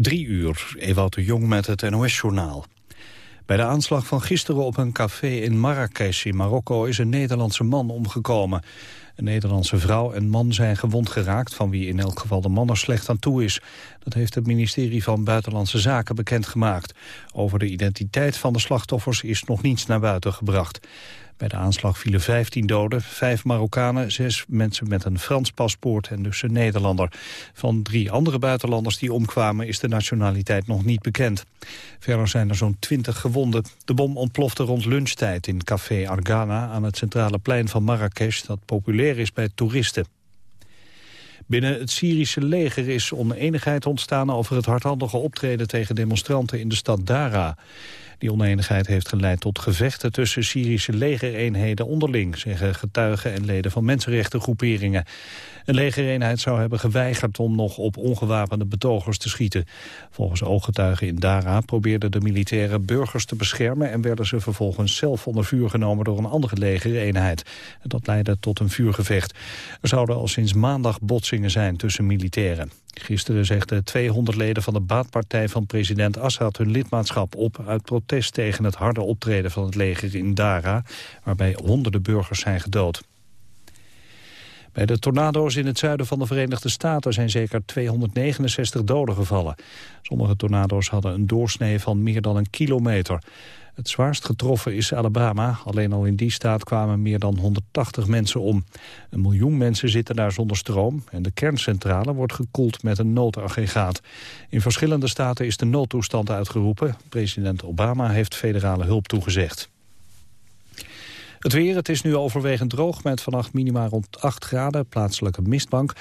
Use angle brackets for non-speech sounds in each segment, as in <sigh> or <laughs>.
Drie uur, Ewout de Jong met het NOS-journaal. Bij de aanslag van gisteren op een café in Marrakesh in Marokko is een Nederlandse man omgekomen. Een Nederlandse vrouw en man zijn gewond geraakt, van wie in elk geval de man er slecht aan toe is. Dat heeft het ministerie van Buitenlandse Zaken bekendgemaakt. Over de identiteit van de slachtoffers is nog niets naar buiten gebracht. Bij de aanslag vielen 15 doden, vijf Marokkanen, zes mensen met een Frans paspoort en dus een Nederlander. Van drie andere buitenlanders die omkwamen is de nationaliteit nog niet bekend. Verder zijn er zo'n 20 gewonden. De bom ontplofte rond lunchtijd in café Argana aan het centrale plein van Marrakesh dat populair is bij toeristen. Binnen het Syrische leger is oneenigheid ontstaan over het hardhandige optreden tegen demonstranten in de stad Dara. Die oneenigheid heeft geleid tot gevechten tussen Syrische legereenheden onderling, zeggen getuigen en leden van mensenrechtengroeperingen. Een legereenheid zou hebben geweigerd om nog op ongewapende betogers te schieten. Volgens ooggetuigen in Dara probeerden de militairen burgers te beschermen en werden ze vervolgens zelf onder vuur genomen door een andere legereenheid. Dat leidde tot een vuurgevecht. Er zouden al sinds maandag botsingen zijn tussen militairen. Gisteren zegden 200 leden van de baatpartij van president Assad hun lidmaatschap op uit protest tegen het harde optreden van het leger in Dara, waarbij honderden burgers zijn gedood. Bij de tornado's in het zuiden van de Verenigde Staten zijn zeker 269 doden gevallen. Sommige tornado's hadden een doorsnee van meer dan een kilometer. Het zwaarst getroffen is Alabama. Alleen al in die staat kwamen meer dan 180 mensen om. Een miljoen mensen zitten daar zonder stroom... en de kerncentrale wordt gekoeld met een noodaggregaat. In verschillende staten is de noodtoestand uitgeroepen. President Obama heeft federale hulp toegezegd. Het weer, het is nu overwegend droog met vannacht minima rond 8 graden, plaatselijke mistbank.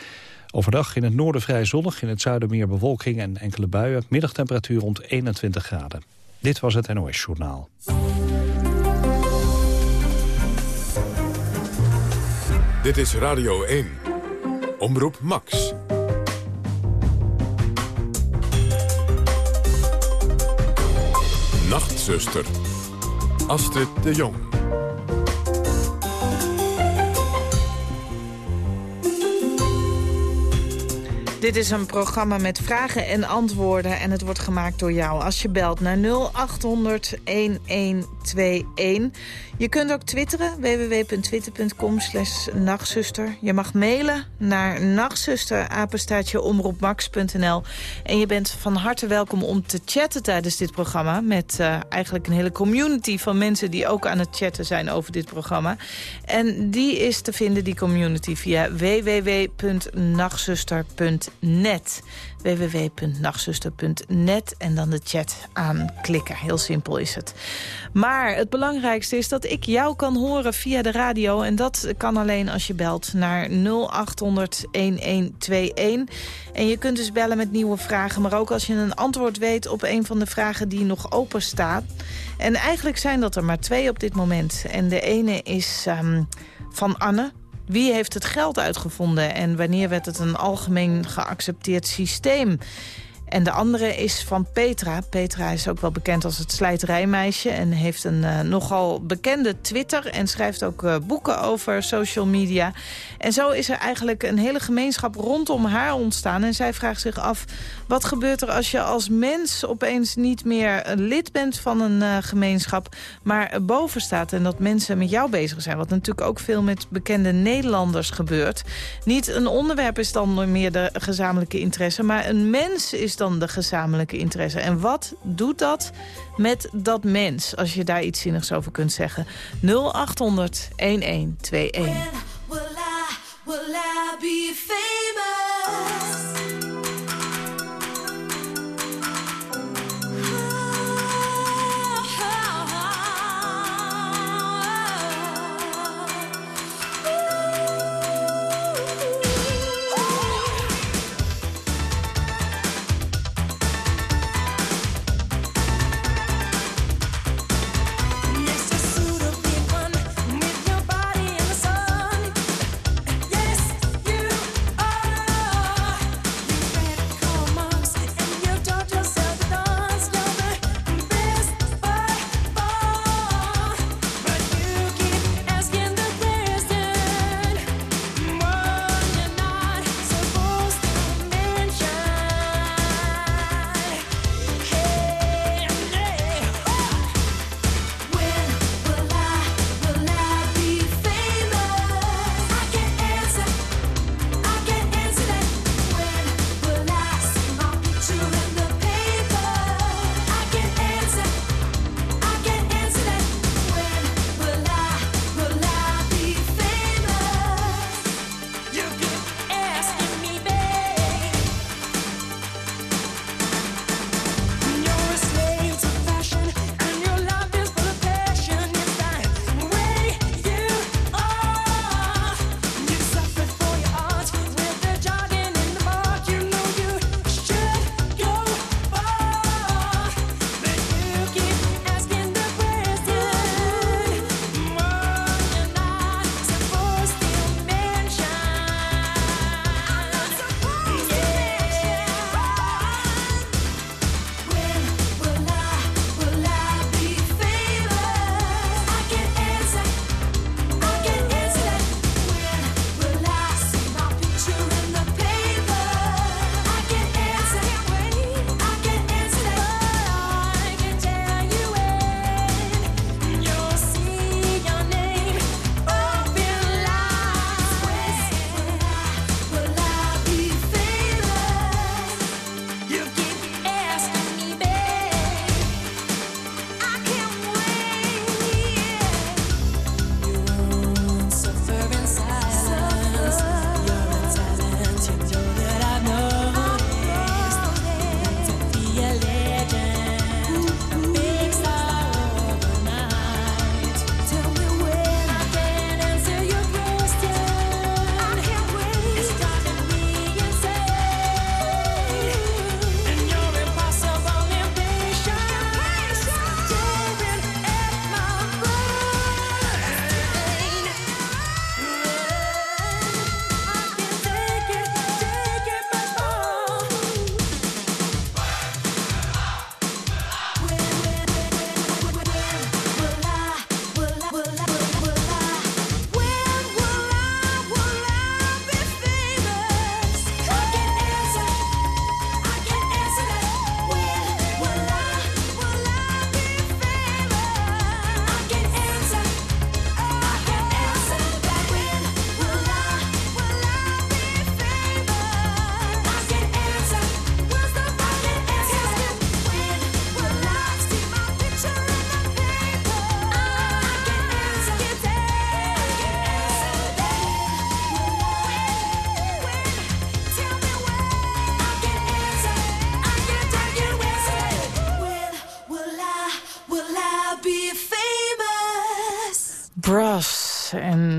Overdag in het noorden vrij zonnig, in het zuiden meer bewolking en enkele buien. Middagtemperatuur rond 21 graden. Dit was het NOS Journaal. Dit is Radio 1. Omroep Max. Nachtzuster. Astrid de Jong. Dit is een programma met vragen en antwoorden en het wordt gemaakt door jou. Als je belt naar 0800 1121. Je kunt ook twitteren, www.twitter.com slash nachtzuster. Je mag mailen naar nachtzusterapenstaatjeomroepmax.nl. En je bent van harte welkom om te chatten tijdens dit programma... met uh, eigenlijk een hele community van mensen die ook aan het chatten zijn over dit programma. En die is te vinden, die community, via www.nachtzuster.net www.nachtzuster.net en dan de chat aanklikken. Heel simpel is het. Maar het belangrijkste is dat ik jou kan horen via de radio. En dat kan alleen als je belt naar 0800-1121. En je kunt dus bellen met nieuwe vragen. Maar ook als je een antwoord weet op een van de vragen die nog open staat. En eigenlijk zijn dat er maar twee op dit moment. En de ene is um, van Anne. Wie heeft het geld uitgevonden en wanneer werd het een algemeen geaccepteerd systeem? En de andere is van Petra. Petra is ook wel bekend als het slijterijmeisje... en heeft een uh, nogal bekende Twitter... en schrijft ook uh, boeken over social media. En zo is er eigenlijk een hele gemeenschap rondom haar ontstaan. En zij vraagt zich af, wat gebeurt er als je als mens... opeens niet meer lid bent van een uh, gemeenschap... maar boven staat en dat mensen met jou bezig zijn? Wat natuurlijk ook veel met bekende Nederlanders gebeurt. Niet een onderwerp is dan meer de gezamenlijke interesse... maar een mens is dan de gezamenlijke interesse. En wat doet dat met dat mens, als je daar iets zinnigs over kunt zeggen? 0800 1121. When will I, will I be famous?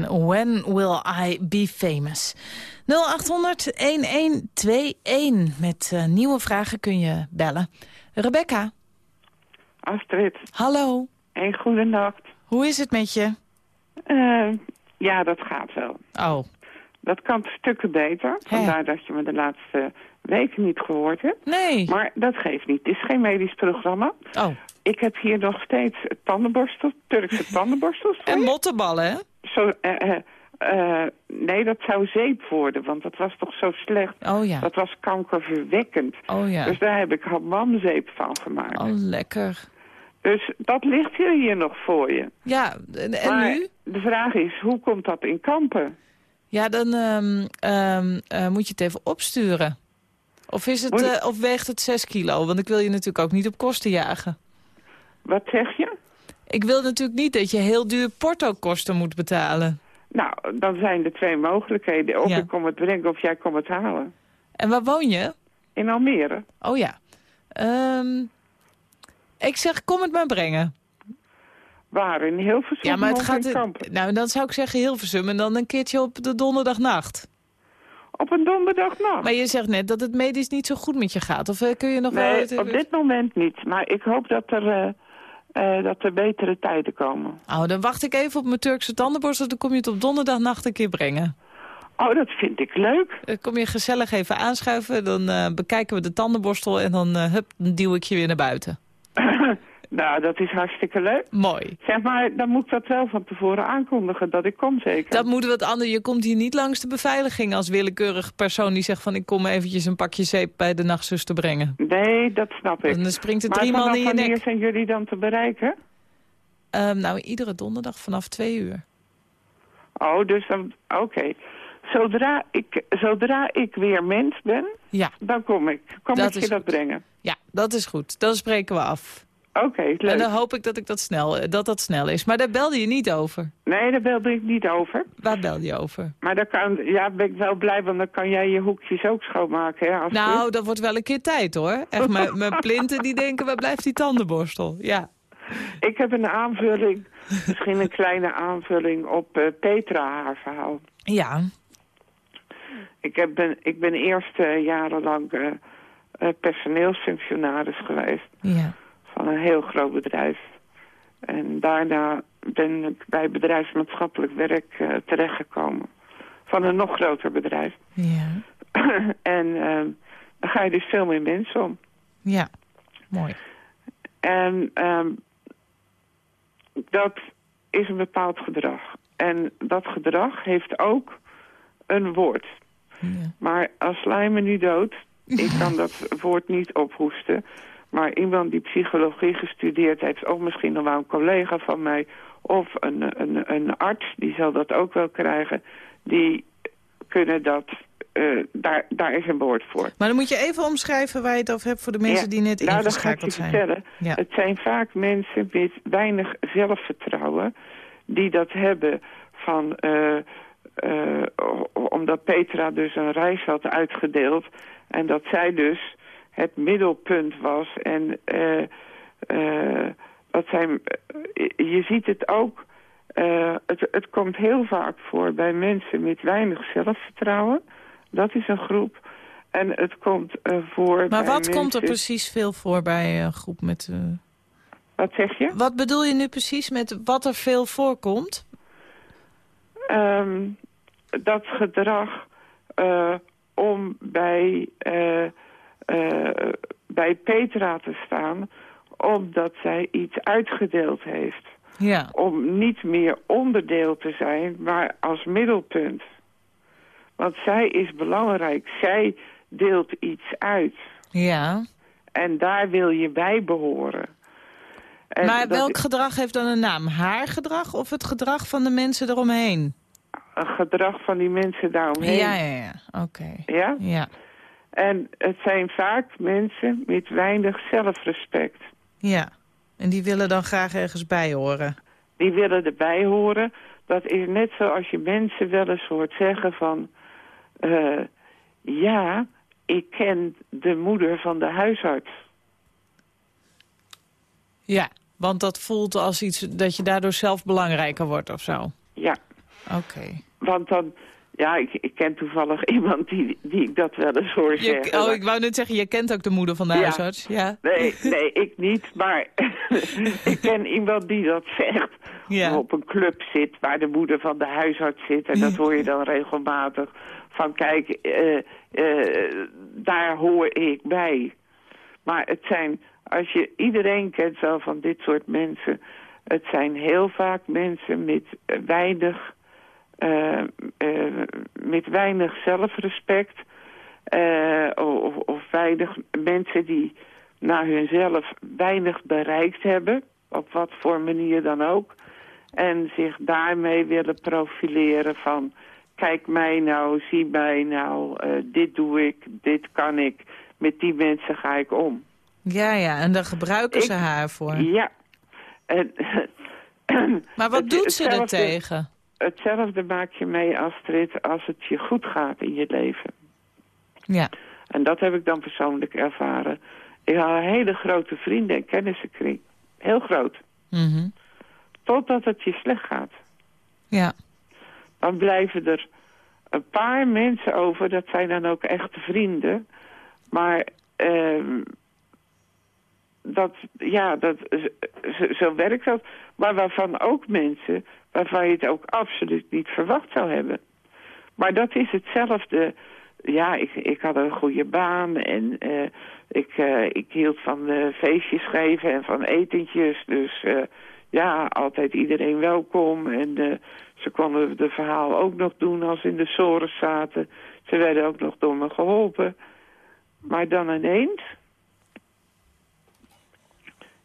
En When Will I Be Famous? 0800-1121. Met uh, nieuwe vragen kun je bellen. Rebecca. Astrid. Hallo. Een goede nacht. Hoe is het met je? Uh, ja, dat gaat wel. Oh. Dat kan stukken beter. Vandaar dat je me de laatste weken niet gehoord hebt. Nee. Maar dat geeft niet. Het is geen medisch programma. Oh. Ik heb hier nog steeds tandenborstels, Turkse tandenborstels. en mottenballen, hè? Zo, uh, uh, nee, dat zou zeep worden, want dat was toch zo slecht. Oh ja. Dat was kankerverwekkend. Oh ja. Dus daar heb ik hamamzeep van gemaakt. Oh, lekker. Dus dat ligt hier, hier nog voor je. Ja, en, en maar nu? de vraag is, hoe komt dat in kampen? Ja, dan um, um, uh, moet je het even opsturen. Of, is het, uh, of weegt het 6 kilo? Want ik wil je natuurlijk ook niet op kosten jagen. Wat zeg je? Ik wil natuurlijk niet dat je heel duur portokosten moet betalen. Nou, dan zijn er twee mogelijkheden. Of Ja. ik kom het brengen of jij komt het halen. En waar woon je? In Almere. Oh ja. Ehm, ik zeg, kom het maar brengen. Waar? In Hilversum Ja, maar het gaat... in? Nou, dan zou ik zeggen Hilversum en dan een keertje op de donderdagnacht. Op een donderdagnacht? Maar je zegt net dat het medisch niet zo goed met je gaat. Of eh, kun je nog wel... Nee, op dit moment niet. Maar ik hoop dat er, eh, eh, dat er betere tijden komen. Oh, dan wacht ik even op mijn Turkse tandenborstel. Dan kom je het op donderdagnacht een keer brengen. Oh, dat vind ik leuk. Dan kom je gezellig even aanschuiven. Dan eh, bekijken we de tandenborstel en dan, eh, hup, dan duw ik je weer naar buiten. <coughs> nou, dat is hartstikke leuk. Mooi. Zeg maar, dan moet ik dat wel van tevoren aankondigen, dat ik kom zeker. Dat moet wat anders. Je komt hier niet langs de beveiliging als willekeurig persoon die zegt van ik kom eventjes een pakje zeep bij de nachtzuster brengen. Nee, dat snap ik. En dan springt er drie man in je wanneer zijn jullie dan te bereiken? Ehm, nou, iedere donderdag vanaf twee uur. Oh, dus dan, oké. Zodra, ik, zodra ik weer mens ben, Ja, dan kom ik. Kom Dat ik je dat goed. brengen. ja, dat is goed. Dan spreken we af. Oké, leuk. En dan hoop ik dat, ik dat, snel, eh, dat dat snel is. Maar daar belde je niet over. Nee, daar belde ik niet over. Waar belde je over? Maar dan kan, ja, ben ik wel blij, want dan kan jij je hoekjes ook schoonmaken. Hè, als Nou, dat wordt wel een keer tijd hoor. Echt, mijn, mijn plinten die denken, waar blijft die tandenborstel? Ja. Ik heb een aanvulling, misschien een kleine aanvulling op eh, Petra haar verhaal. Ja. Ik, heb, ben, ik ben eerst jarenlang eh, eh, personeelsfunctionaris geweest Ja. Van een heel groot bedrijf. En daarna ben ik bij bedrijfsmaatschappelijk werk eh, terechtgekomen. Van een nog groter bedrijf. Ja. <clears throat> en eh, dan ga je dus veel meer mensen om. Ja. Mooi. En ehm, dat is een bepaald gedrag. En dat gedrag heeft ook een woord. Ja. Maar als me nu dood, ik kan dat woord niet ophoesten. Maar iemand die psychologie gestudeerd heeft, of misschien nog wel een collega van mij... of een, een, een arts, die zal dat ook wel krijgen... die kunnen dat... eh, daar, daar is een woord voor. Maar dan moet je even omschrijven waar je het over hebt voor de mensen Ja, die net nou, dat ga ik je ingeschakeld zijn. vertellen. Ja. Het zijn vaak mensen met weinig zelfvertrouwen... die dat hebben van... eh, omdat Petra dus een reis had uitgedeeld... en dat zij dus het middelpunt was. En eh, eh, dat zijn, eh, je ziet het ook... eh, het, het komt heel vaak voor bij mensen met weinig zelfvertrouwen. Dat is een groep. En het komt eh, voor Maar wat komt er precies veel voor bij een groep met... eh, Wat zeg je? Wat bedoel je nu precies met wat er veel voorkomt? Ehm, dat gedrag eh, om bij, eh, bij Petra te staan... omdat zij iets uitgedeeld heeft. Ja. Om niet meer onderdeel te zijn, maar als middelpunt. Want zij is belangrijk. Zij deelt iets uit. Ja. En daar wil je bij behoren. En maar welk is gedrag heeft dan een naam? Haar gedrag of het gedrag van de mensen eromheen? een gedrag van die mensen daaromheen. Ja, ja, ja. Oké. ja? Ja. En het zijn vaak mensen met weinig zelfrespect. Ja. En die willen dan graag ergens bij horen. Die willen erbij horen. Dat is net zoals je mensen wel eens hoort zeggen van... eh, ja, ik ken de moeder van de huisarts. Ja. Want dat voelt als iets dat je daardoor zelf belangrijker wordt of zo? Ja. Oké. Want dan... Ja, ik, ik ken toevallig <laughs> iemand die, die ik dat wel eens hoor Je, zeggen. oh, ik wou net zeggen, je kent ook de moeder van de Ja. huisarts. Ja. Nee, <laughs> nee, ik niet. Maar <laughs> ik ken iemand die dat zegt. Ja. Of op een club zit waar de moeder van de huisarts zit. En dat hoor je dan regelmatig. Van kijk, eh, eh, daar hoor ik bij. Maar het zijn, als je iedereen kent wel van dit soort mensen. Het zijn heel vaak mensen met weinig, eh, eh, met weinig zelfrespect. eh, of, of weinig mensen die naar hunzelf weinig bereikt hebben. Op wat voor manier dan ook. En zich daarmee willen profileren van... kijk mij nou, zie mij nou, dit doe ik, dit kan ik. Met die mensen ga ik om. ja, ja, en daar gebruiken ze Ik- haar voor. Ja. En, Maar wat doet ze er tegen? Hetzelfde maak je mee, Astrid, als het je goed gaat in je leven. Ja. En dat heb ik dan persoonlijk ervaren. Ik had een hele grote vrienden- en kennissenkring. Heel groot. Mhm. Totdat het je slecht gaat. Ja. Dan blijven er een paar mensen over. Dat zijn dan ook echte vrienden. Maar ehm, dat, ja, dat, zo, zo werkt dat. Maar waarvan ook mensen waarvan je het ook absoluut niet verwacht zou hebben. Maar dat is hetzelfde. Ja, ik, ik had een goede baan en eh, ik, eh, ik hield van eh, feestjes geven en van etentjes. Dus ja, altijd iedereen welkom. En ze konden de verhaal ook nog doen als ze in de sores zaten. Ze werden ook nog door me geholpen. Maar dan ineens...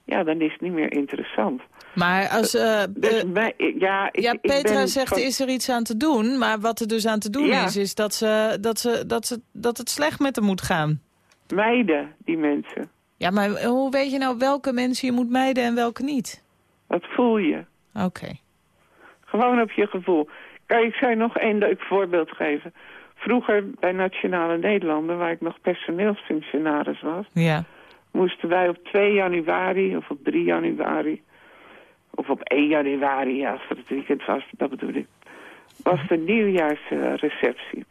Ja, dan is het niet meer interessant. Maar als... Dus mij, ja, ik, ja, Petra ben zegt, is er iets aan te doen? Maar wat er dus aan te doen Ja. is, is dat, ze, dat, ze, dat, ze, dat het slecht met haar moet gaan. mijden, die mensen. Ja, maar hoe weet je nou welke mensen je moet mijden en welke niet? Dat voel je. Oké. Gewoon op je gevoel. Kijk, ik zou je nog één leuk voorbeeld geven. Vroeger bij Nationale Nederlanden, waar ik nog personeelsfunctionaris was... Ja. moesten wij op 2 januari of op 3 januari... of op 1 januari, als het het weekend was, dat bedoel ik... was de nieuwjaarsreceptie.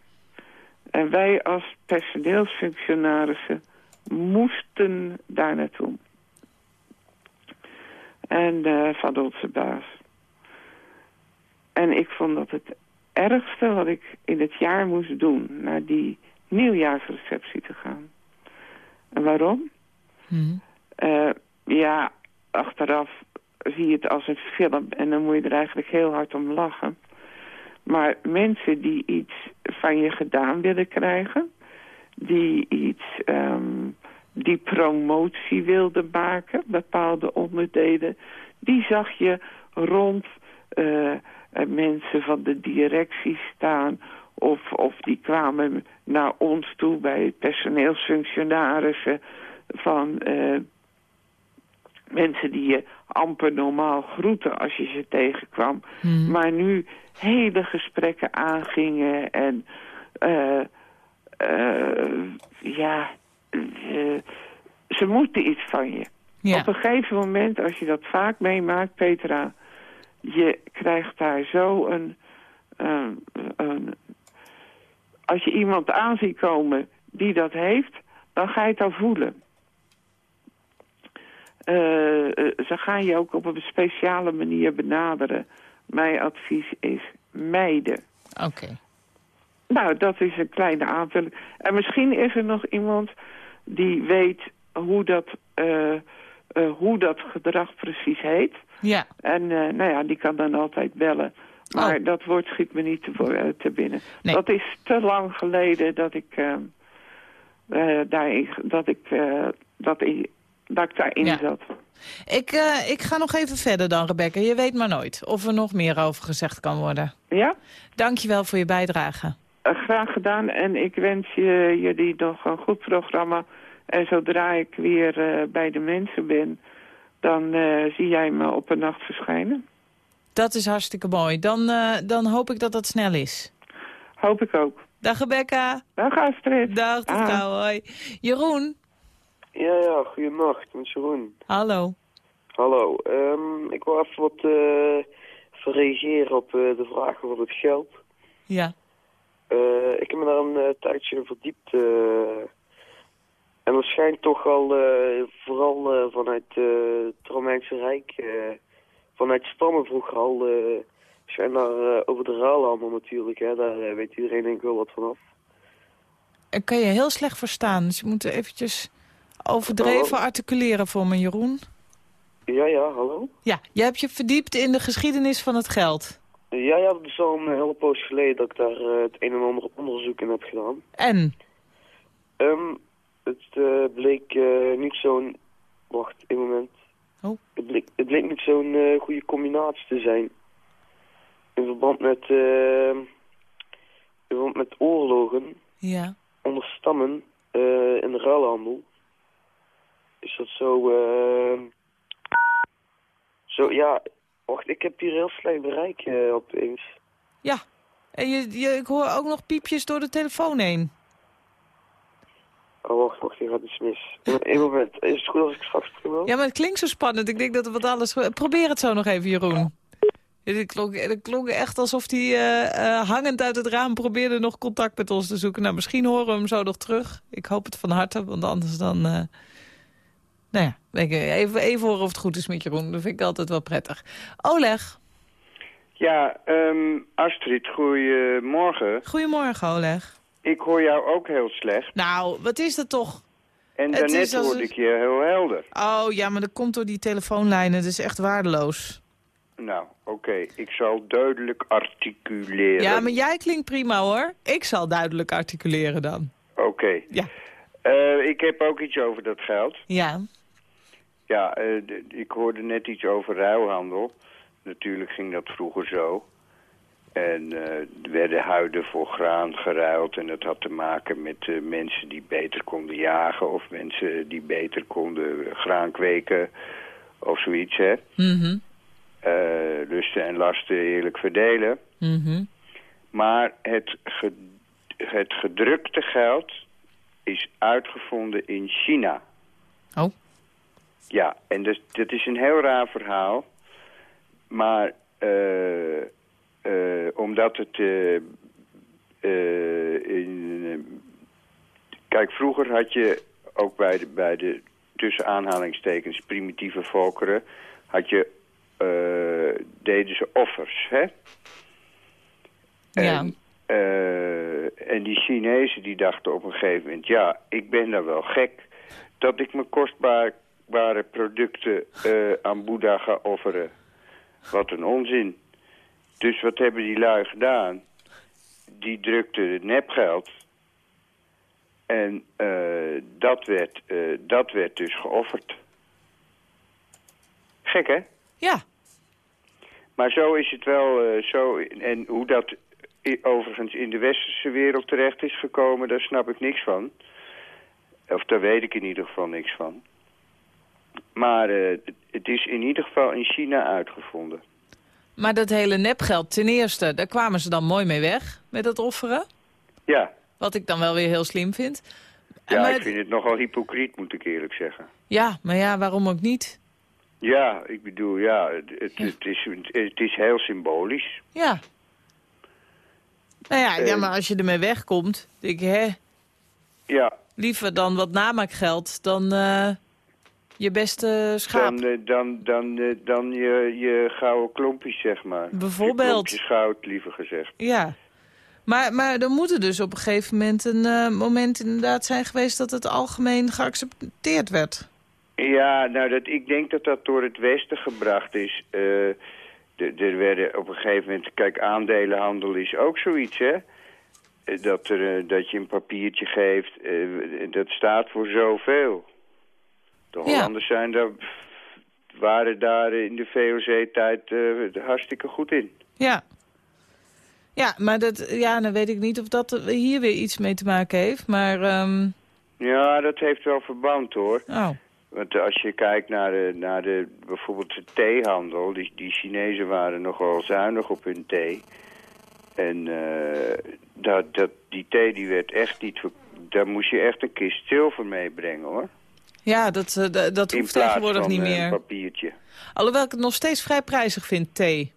En wij als personeelsfunctionarissen moesten daar naartoe. En eh, van onze baas. En ik vond dat het ergste wat ik in het jaar moest doen... naar die nieuwjaarsreceptie te gaan. En waarom? Mhm. Eh, ja, achteraf zie het als een film en dan moet je er eigenlijk heel hard om lachen. Maar mensen die iets van je gedaan willen krijgen, die iets, ehm, die promotie wilden maken, bepaalde onderdelen, die zag je rond eh, eh, mensen van de directie staan of, of die kwamen naar ons toe bij personeelsfunctionarissen van eh, mensen die je amper normaal groeten als je ze tegenkwam. Mhm. Maar nu hele gesprekken aangingen en eh, eh, ja, eh, ze moeten iets van je. Ja. Op een gegeven moment, als je dat vaak meemaakt, Petra, je krijgt daar zo een, een, een als je iemand aan ziet komen die dat heeft, dan ga je het al voelen. Eh, eh, ze gaan je ook op een speciale manier benaderen. Mijn advies is mijden. Oké. Nou, dat is een kleine aanvulling. En misschien is er nog iemand die weet hoe dat, eh, hoe dat gedrag precies heet. Ja. En nou ja, die kan dan altijd bellen. Maar Oh. dat woord schiet me niet te, te binnen. Nee. Dat is te lang geleden dat ik, daarin, dat ik, dat ik, dat ik daarin Ja. zat. Ik, eh, ik ga nog even verder dan, Rebecca. Je weet maar nooit of er nog meer over gezegd kan worden. Ja? Dankjewel voor je bijdrage. Eh, graag gedaan en ik wens je, jullie nog een goed programma. En zodra ik weer eh, bij de mensen ben, dan zie jij me op een nacht verschijnen. Dat is hartstikke mooi. Dan, dan hoop ik dat dat snel is. Hoop ik ook. Dag Rebecca. Dag Astrid. Dag, tot Ah. Hoi. Jeroen. Ja, ja, goedenacht, met Jeroen. Hallo. Hallo, um, ik wil even wat uh, reageren op uh, de vragen van het geld. Ja. Uh, ik heb me daar een tijdje in verdiept. en het schijnt toch al, vooral vanuit het Romeinse Rijk, vanuit stammen vroeger al, schijnt daar over de ruilhandel natuurlijk. Hè, daar weet iedereen denk ik wel wat vanaf. Ik kan je heel slecht verstaan, dus je moet eventjes overdreven articuleren voor me, Jeroen. Ja, ja, hallo? Ja, je hebt je verdiept in de geschiedenis van het geld. Ja, ja, dat is al een hele poos geleden dat ik daar uh, het een en ander onderzoek in heb gedaan. En? Um, het uh, bleek uh, niet zo'n... Wacht, een moment. Oh. Het bleek, het bleek niet zo'n goede combinatie te zijn. In verband met... in verband met oorlogen. Ja. Onder stammen in de ruilhandel. Is dat zo... Zo, ja, wacht, ik heb hier heel slecht bereik uh, opeens. Ja, en je, je, ik hoor ook nog piepjes door de telefoon heen. Oh, wacht, wacht, hier gaat iets mis. Eén moment, is het goed als ik straks terug Ja, maar het klinkt zo spannend. Ik denk dat er wat alles... Probeer het zo nog even, Jeroen. Het klonk, het klonk echt alsof hij uh, uh, hangend uit het raam probeerde nog contact met ons te zoeken. Nou, misschien horen we hem zo nog terug. Ik hoop het van harte, want anders dan... Uh, nou ja, even, even horen of het goed is met Jeroen. Dat vind ik altijd wel prettig. Oleg. Ja, um, Astrid, goedemorgen. Goedemorgen, Oleg. Ik hoor jou ook heel slecht. Nou, wat is dat toch? En daarnet hoorde ik je heel helder. Oh ja, maar dat komt door die telefoonlijnen. Dat is echt waardeloos. Nou, oké. Ik zal duidelijk articuleren. Ja, maar jij klinkt prima hoor. Ik zal duidelijk articuleren dan. Oké. Ja. Uh, ik heb ook iets over dat geld. Ja. Ja, uh, ik hoorde net iets over ruilhandel. Natuurlijk ging dat vroeger zo. En uh, er werden huiden voor graan geruild. En dat had te maken met uh, mensen die beter konden jagen... of mensen die beter konden graan kweken of zoiets, hè. Mm -hmm. lusten en lasten eerlijk verdelen. Mm -hmm. Maar het, ge het gedrukte geld is uitgevonden in China. Oh. Ja, en dus, dat is een heel raar verhaal. Maar uh, uh, omdat het... Uh, in, kijk, vroeger had je ook bij de, bij de tussen aanhalingstekens primitieve volkeren... had je, deden ze offers, hè? Ja. En, en die Chinezen die dachten op een gegeven moment... ja, ik ben daar wel gek dat ik mijn producten uh, aan Boeddha ga offeren. Wat een onzin. Dus wat hebben die lui gedaan? Die drukten nepgeld. En uh, dat, werd, uh, dat werd dus geofferd. Gek, hè? Ja. Maar zo is het wel... zo, en hoe dat overigens in de westerse wereld terecht is gekomen, daar snap ik niks van. Of daar weet ik in ieder geval niks van. Maar uh, het is in ieder geval in China uitgevonden. Maar dat hele nepgeld, ten eerste, daar kwamen ze dan mooi mee weg met dat offeren? Ja. Wat ik dan wel weer heel slim vind. Ja, maar ik vind het nogal hypocriet, moet ik eerlijk zeggen. Ja, maar ja, waarom ook niet? Ja, ik bedoel, ja, het, is, het is heel symbolisch. Ja. Nou ja, uh, ja, maar als je ermee wegkomt, denk ik, hè? Ja. Liever dan wat namaakgeld dan uh, je beste schaap. Dan, uh, dan, dan, uh, dan je, je gouden klompjes, zeg maar. Bijvoorbeeld. Je klompjes goud, liever gezegd. Ja. Maar, maar er moet er dus op een gegeven moment een moment inderdaad zijn geweest... dat het algemeen geaccepteerd werd. Ja, nou, dat, ik denk dat dat door het Westen gebracht is. er werden op een gegeven moment... Kijk, aandelenhandel is ook zoiets, hè? Dat, er, dat je een papiertje geeft, dat staat voor zoveel. De Hollanders ja. zijn daar, waren daar in de VOC-tijd uh, hartstikke goed in. Ja. Ja, maar dat, ja, dan weet ik niet of dat hier weer iets mee te maken heeft, maar... Um... Ja, dat heeft wel verband, hoor. Oh. Want als je kijkt naar, de, naar de, bijvoorbeeld de theehandel, die, die Chinezen waren nogal zuinig op hun thee... En uh, dat, dat, die thee die werd echt niet... Daar moest je echt een kist zilver meebrengen, hoor. Ja, dat, uh, dat hoeft tegenwoordig niet meer. papiertje. Alhoewel ik het nog steeds vrij prijzig vind, thee.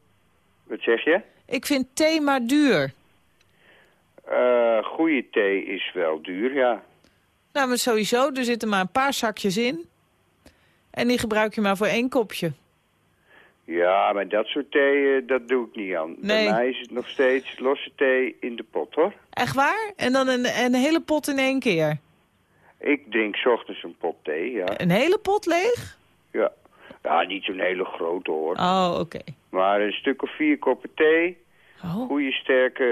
Wat zeg je? Ik vind thee maar duur. Uh, goede thee is wel duur, ja. Nou, maar sowieso, er zitten maar een paar zakjes in. En die gebruik je maar voor één kopje. Ja, maar dat soort thee, uh, dat doe ik niet aan. Nee. Bij mij is het nog steeds losse thee in de pot, hoor. Echt waar? En dan een, een hele pot in één keer? Ik drink 's ochtends een pot thee, ja. Een hele pot leeg? Ja, ja niet zo'n hele grote, hoor. Oh, oké. Maar een stuk of vier koppen thee. Oh. Goede, sterke...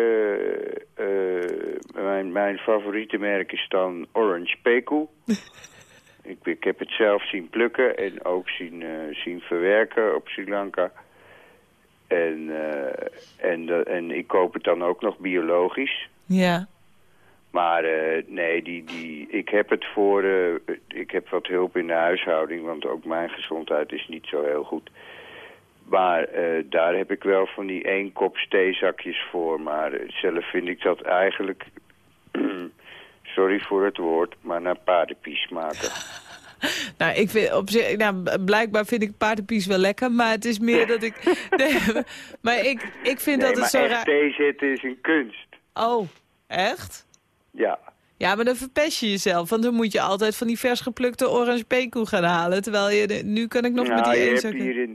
eh, mijn, mijn favoriete merk is dan Orange Peku. <laughs> ik, ik heb het zelf zien plukken en ook zien, eh, zien verwerken op Sri Lanka. En, eh, en, en ik koop het dan ook nog biologisch. Ja. Maar eh, nee, die, die, ik heb het voor... eh, ik heb wat hulp in de huishouding, want ook mijn gezondheid is niet zo heel goed. Maar eh, daar heb ik wel van die één kop theezakjes voor. Maar zelf vind ik dat eigenlijk... <clears throat> sorry voor het woord, maar naar paardenpies maken. <laughs> Nou, ik vind op zich, nou, blijkbaar vind ik paardenpies wel lekker, maar het is meer dat ik... <laughs> Nee, maar ik, ik vind nee, dat het zo raar... thee zetten is een kunst. Oh, echt? Ja. Ja, maar dan verpest je jezelf, want dan moet je altijd van die vers geplukte orange pekoe gaan halen. Terwijl je, de- nu kan ik nog met nou, die je één zak-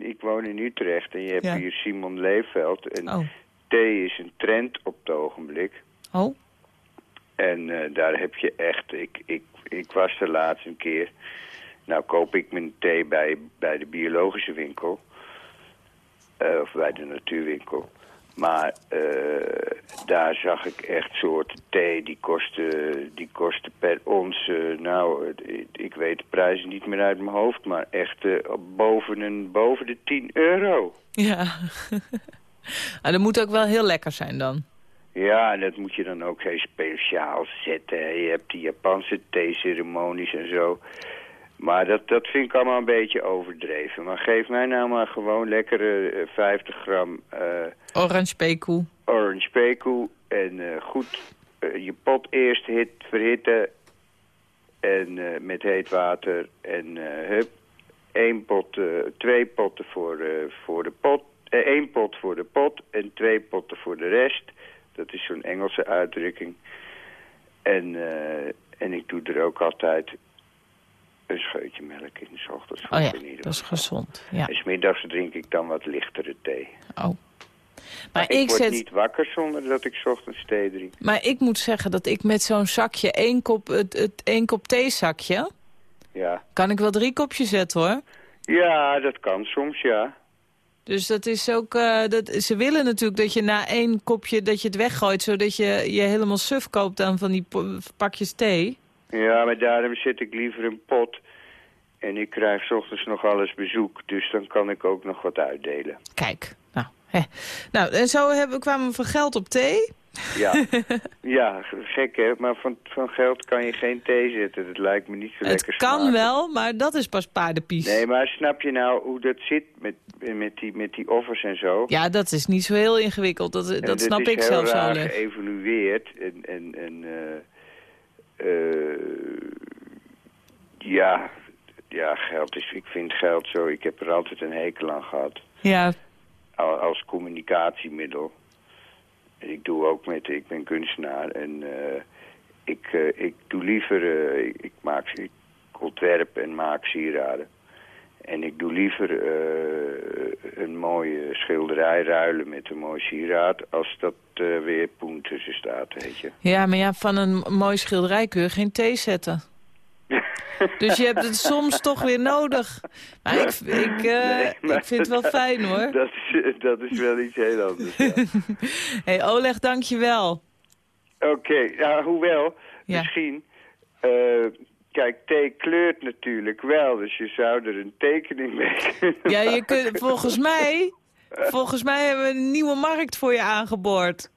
ik woon in Utrecht en je hebt Ja. hier Simon Leefveld. En Oh. thee is een trend op het ogenblik. Oh, En eh, daar heb je echt... Ik, ik, ik was er laatst een keer... Nou koop ik mijn thee bij, bij de biologische winkel. Eh, of bij de natuurwinkel. Maar eh, daar zag ik echt soorten thee. Die kosten, die kosten per ons... eh, nou, ik weet de prijzen niet meer uit mijn hoofd... maar echt eh, boven, een, boven de 10 euro. ja. ah, <laughs> dat moet ook wel heel lekker zijn dan. Ja, en dat moet je dan ook heel speciaal zetten. Je hebt die Japanse theeceremonies en zo. Maar dat, dat vind ik allemaal een beetje overdreven. Maar geef mij nou maar gewoon lekkere eh, 50 gram eh, Orange pekoe. orange pekoe. En eh, goed eh, je pot eerst hit, verhitten. En eh, met heet water. En eh hup, één pot, eh, twee potten voor, eh, voor de pot. eh, één pot voor de pot en twee potten voor de rest. Dat is zo'n Engelse uitdrukking. En, eh, en ik doe er ook altijd een scheutje melk in, s ochtends. Oh ja, dat is gezond. Ja. En 's middags drink ik dan wat lichtere thee. Oh. Maar ik, ik, word zet, niet wakker zonder dat ik 's ochtends thee drink. maar ik moet zeggen dat ik met zo'n zakje, één kop, het, het één kop theezakje, Ja. kan ik wel drie kopjes zetten hoor. ja, dat kan soms, ja. Dus dat is ook, eh, dat, ze willen natuurlijk dat je na één kopje dat je het weggooit, zodat je je helemaal suf koopt dan van die pakjes thee. Ja, maar daarom zet ik liever een pot. En ik krijg 's ochtends nog alles bezoek. Dus dan kan ik ook nog wat uitdelen. Kijk, nou, hè. nou en zo hebben, kwamen we van geld op thee. Ja, <laughs> ja gek hè. Maar van, van geld kan je geen thee zetten. Dat lijkt me niet zo Het lekker kan smakelijk. wel, maar dat is pas paardenpies. Nee, maar snap je nou hoe dat zit met, met, die, met die offers en zo? Ja, dat is niet zo heel ingewikkeld. Dat, En dat snap is ik heel zelf zo raar leuk. geëvolueerd. En, en, en eh, ja, ja, geld is, ik vind geld zo, ik heb er altijd een hekel aan gehad. Ja, Al- Als communicatiemiddel. Ik doe ook met, ik ben kunstenaar en eh, ik, eh, ik doe liever, eh, ik, ik maak, ik ontwerp en maak sieraden. En ik doe liever eh, een mooie schilderij ruilen met een mooi sieraad... als dat eh, weer poen tussen staat, weet je. ja, maar ja, van een mooi schilderij kun je geen thee zetten. <laughs> Dus je hebt het soms toch weer nodig. Maar ik, ik, eh, Nee, maar ik vind het wel fijn hoor. <laughs> Dat is, dat is wel iets heel anders, ja. <laughs> hey, Oleg, dank je wel. Oké, ja, hoewel, Ja. misschien... kijk, thee kleurt natuurlijk wel, dus je zou er een tekening mee kunnen <laughs> Ja, je kunt, volgens mij... Volgens mij hebben we een nieuwe markt voor je aangeboord.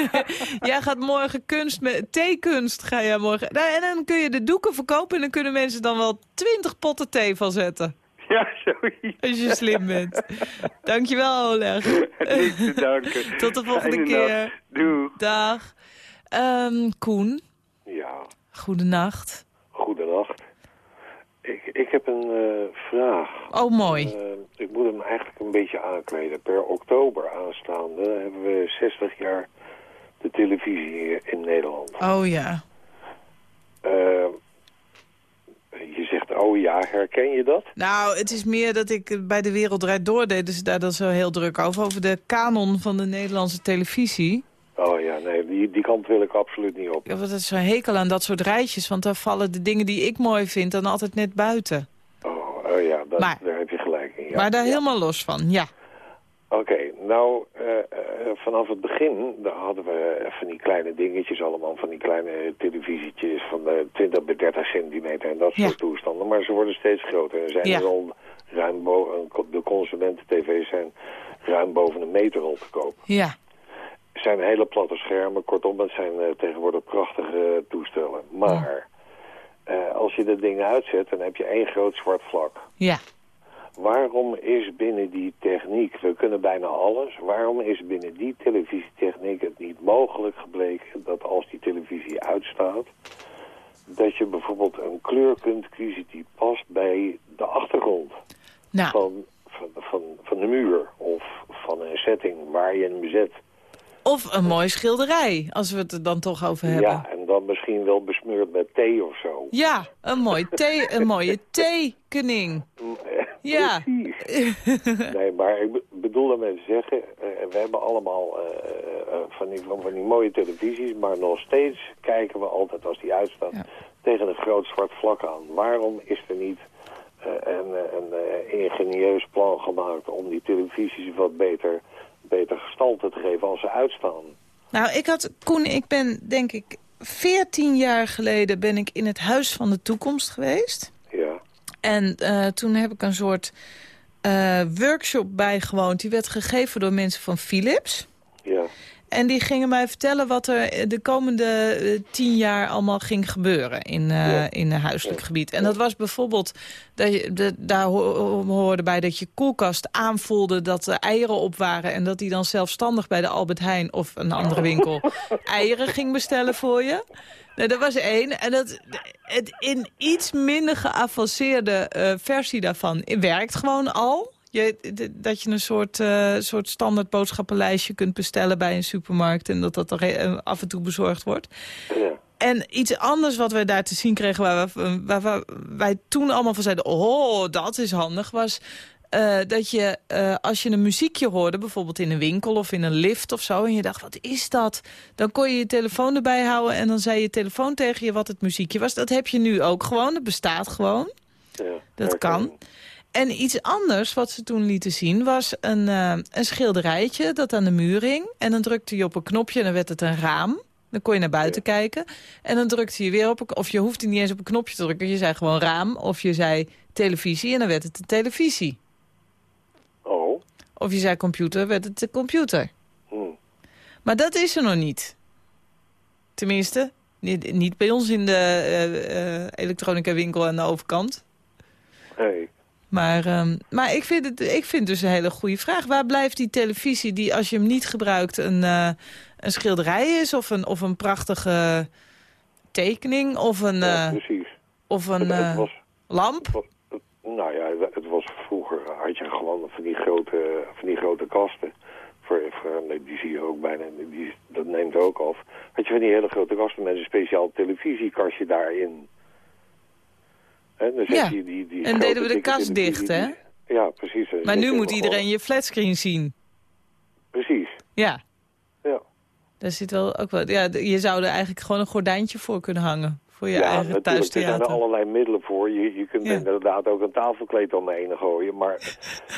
<laughs> jij gaat morgen kunst met theekunst ga jij morgen. Nou, en dan kun je de doeken verkopen en dan kunnen mensen dan wel twintig potten thee van zetten. Ja, zoiets. Als je slim bent. Dankjewel, Oleg. <laughs> Niks te danken. Tot de volgende keer. Doeg. Dag. Ehm, Koen, Ja, goedenacht. Goedenacht. Ik, ik heb een eh, vraag. Oh, mooi. Eh, ik moet hem eigenlijk een beetje aankleden. Per oktober aanstaande hebben we 60 jaar de televisie hier in Nederland. Oh ja. Eh, je zegt, oh ja, herken je dat? Nou, het is meer dat ik bij de Wereld Draait Door ze daar dan zo heel druk over. Over de kanon van de Nederlandse televisie. Oh ja, nee, die, die kant wil ik absoluut niet op. Ja, wat is zo'n hekel aan dat soort rijtjes. Want daar vallen de dingen die ik mooi vind dan altijd net buiten. Oh, oh ja, dat, Maar- daar heb je gelijk in. Ja. maar daar Ja. helemaal los van, ja. Oké, nou, eh, eh, vanaf het begin daar hadden we van die kleine dingetjes allemaal, van die kleine televisietjes van de 20 bij 30 centimeter en dat Ja. soort toestanden. Maar ze worden steeds groter en zijn er al ruim boven, de consumenten-tv's zijn ruim boven een meter al te koop. Ja, zijn hele platte schermen, kortom, het zijn eh, tegenwoordig prachtige toestellen. Maar eh, als je dat ding uitzet, dan heb je één groot zwart vlak. ja. Waarom is binnen die techniek, we kunnen bijna alles, waarom is binnen die televisietechniek het niet mogelijk gebleken dat als die televisie uitstaat, dat je bijvoorbeeld een kleur kunt kiezen die past bij de achtergrond Nou, van, van, van, van de muur of van een setting waar je hem zet. Of een mooie schilderij, als we het er dan toch over hebben. Ja, en dan misschien wel besmeurd met thee of zo. Ja, een, mooi thee, een mooie <laughs> tekening. Ja. Precies. nee, maar ik be- bedoel daarmee te zeggen, eh, we hebben allemaal eh, eh, van, die, van, van die mooie televisies, maar nog steeds kijken we altijd als die uitstaat Ja. tegen een groot zwart vlak aan. Waarom is er niet eh, een, eh, een ingenieus plan gemaakt om die televisies wat beter, beter gestalte te geven als ze uitstaan? Nou, ik had, Koen, ik ben denk ik 14 jaar geleden ben ik in het Huis van de Toekomst geweest. Ja, En eh, toen heb ik een soort eh, workshop bijgewoond. Die werd gegeven door mensen van Philips. ja, En die gingen mij vertellen wat er de komende eh, tien jaar allemaal ging gebeuren in, eh Ja. in een huiselijk gebied. En dat was bijvoorbeeld, dat je, de, daar ho- hoorde bij dat je koelkast aanvoelde dat er eieren op waren. En dat die dan zelfstandig bij de Albert Heijn of een andere winkel <laughs> eieren ging bestellen voor je. Nou, dat was één. En dat, het in iets minder geavanceerde eh, versie daarvan werkt gewoon al. Je, dat je een soort, eh, soort standaard boodschappenlijstje kunt bestellen bij een supermarkt... en dat dat er eh, af en toe bezorgd wordt. ja. En iets anders wat wij daar te zien kregen... waar, we, waar, waar wij toen allemaal van zeiden... oh, dat is handig, was... eh, dat je, als je een muziekje hoorde, bijvoorbeeld in een winkel of in een lift of zo... en je dacht, wat is dat? Dan kon je je telefoon erbij houden en dan zei je telefoon tegen je wat het muziekje was. Dat heb je nu ook gewoon, dat bestaat gewoon. ja. Dat kan. En iets anders wat ze toen lieten zien was een, eh, een schilderijtje dat aan de muur hing. En dan drukte je op een knopje en dan werd het een raam. Dan kon je naar buiten kijken. En dan drukte je weer op een... Of je hoefde niet eens op een knopje te drukken. Je zei gewoon raam. Of je zei televisie en dan werd het de televisie. Oh, Of je zei computer, werd het de computer. hm. Maar dat is er nog niet. Tenminste, niet, niet bij ons in de eh, eh, elektronica winkel aan de overkant. hey. Maar, ehm, maar ik, vind het, ik vind dus een hele goede vraag. Waar blijft die televisie die als je hem niet gebruikt een, eh, een schilderij is... of een, of een prachtige tekening of een, ja, eh, precies. of een Het- het eh, was, lamp? het was- het- nou ja, het was vroeger had je gewoon van die grote, van die grote kasten. Voor, voor, nee, die zie je ook bijna, die, dat neemt ook af. Had je van die hele grote kasten met een speciaal televisiekastje daarin. En dan zet Ja. je die, die En grote, deden we de kast dicht, hè? Ja, precies. Maar nu moet iedereen je flatscreen zien. Precies, Ja, ja. daar zit wel ook wel... Ja, je zou er eigenlijk gewoon een gordijntje voor kunnen hangen. Voor je ja, eigen natuurlijk. Er zijn er thuistheater. allerlei middelen voor. Je, je kunt Ja. inderdaad ook een tafelkleed omheen gooien. Maar <laughs>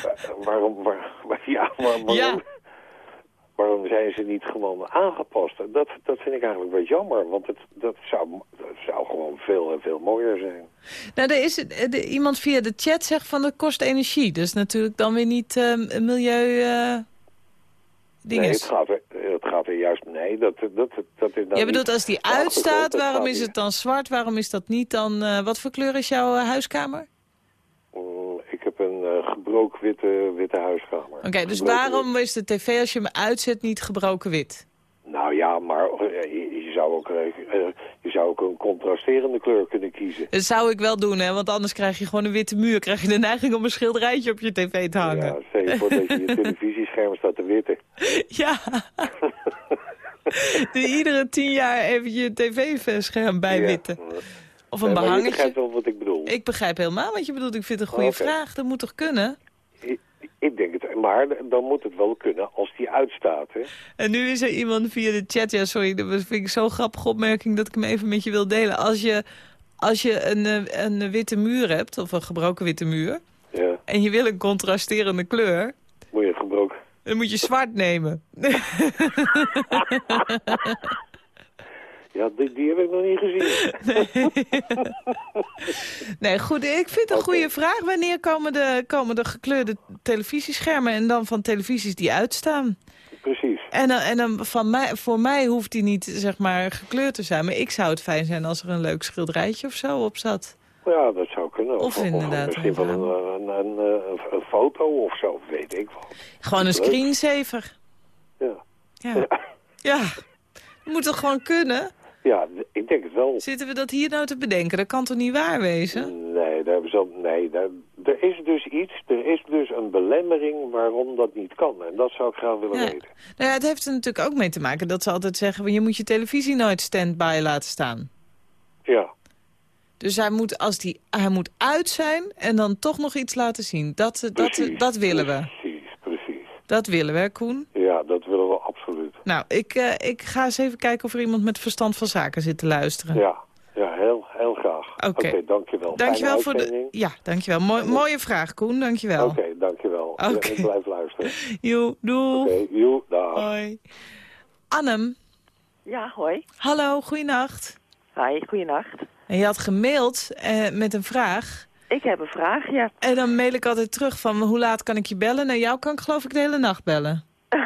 eh, waarom, waar, waar- ja, waarom, Ja. waarom zijn ze niet gewoon aangepast? Dat, dat vind ik eigenlijk wel jammer. Want het, dat, zou, dat zou gewoon veel en veel mooier zijn. Nou, er is de- iemand via de chat zegt van dat kost energie. Dus natuurlijk dan weer niet eh, milieu eh Nee, het gaat, er, het gaat er juist... Nee, dat, dat, dat is nou Jij bedoelt als die de uitstaat, waarom is het dan zwart? Waarom is dat niet dan... eh, wat voor kleur is jouw eh, huiskamer? Eh, gebroken witte, witte huiskamer. Oké, dus waarom is de tv als je hem uitzet niet gebroken wit? Nou ja, maar eh, je, je zou ook, eh, je zou ook een contrasterende kleur kunnen kiezen. Dat zou ik wel doen, hè, want anders krijg je gewoon een witte muur. Krijg je de neiging om een schilderijtje op je tv te hangen. Ja, stel je voor dat je je <laughs> televisiescherm staat te witten. Ja. <laughs> <laughs> Dus iedere tien jaar even je tv-scherm bijwitten. Ja. Of een behangetje. begrijpt wel wat ik bedoel. Ik begrijp helemaal wat je bedoelt. Ik vind het een goede Oké. vraag. Dat moet toch kunnen? Ik, ik denk het, maar dan moet het wel kunnen als die uitstaat. Hè? En nu is er iemand via de chat. Ja, sorry, dat vind ik zo'n grappige opmerking dat ik hem even met je wil delen. Als je, als je een, eh, een witte muur hebt, of een gebroken witte muur... Ja, en je wil een contrasterende kleur... moet je gebroken. dan moet je zwart nemen. <laughs> <laughs> Ja, die, die heb ik nog niet gezien. Nee, <laughs> goed, ik vind het een goede vraag. Wanneer komen de, komen de gekleurde televisieschermen... en dan van televisies die uitstaan? Precies. En dan, en dan van mij, voor mij hoeft die niet zeg maar, gekleurd te zijn. Maar ik zou het fijn zijn als er een leuk schilderijtje of zo op zat. Ja, dat zou kunnen. Of inderdaad misschien wel een een, een, een, een, een foto of zo, weet ik wel. Gewoon een screensaver. Ja. Ja. Ja. Moet toch gewoon kunnen? Ja, ik denk het wel. Zitten we dat hier nou te bedenken? Dat kan toch niet waar wezen? Nee, daar hebben ze al, nee daar, er is dus iets, er is dus een belemmering waarom dat niet kan. En dat zou ik graag willen Ja. weten. Nou ja, het heeft er natuurlijk ook mee te maken dat ze altijd zeggen... je moet je televisie nooit stand-by laten staan. Ja, Dus hij moet, als die, hij moet uit zijn en dan toch nog iets laten zien. Dat, dat, precies. dat willen we. Precies, precies. Dat willen we, Koen. Ja, dat. Nou, ik, eh, ik ga eens even kijken of er iemand met verstand van zaken zit te luisteren. Ja, ja heel, heel graag. Oké. dankjewel. Dankjewel Fijne voor de... Ja, dankjewel. Mooi, mooie vraag, Koen. Dankjewel. Oké, dankjewel. Oké. Ik blijf luisteren. <laughs> Joe, doei. Oké, joe, dag. Hoi. Annem, Ja, hoi. hallo, goeienacht. Hi, goeienacht. En je had gemaild eh, met een vraag. Ik heb een vraag, ja. En dan mail ik altijd terug van hoe laat kan ik je bellen? Nou, jou kan ik geloof ik de hele nacht bellen. <laughs>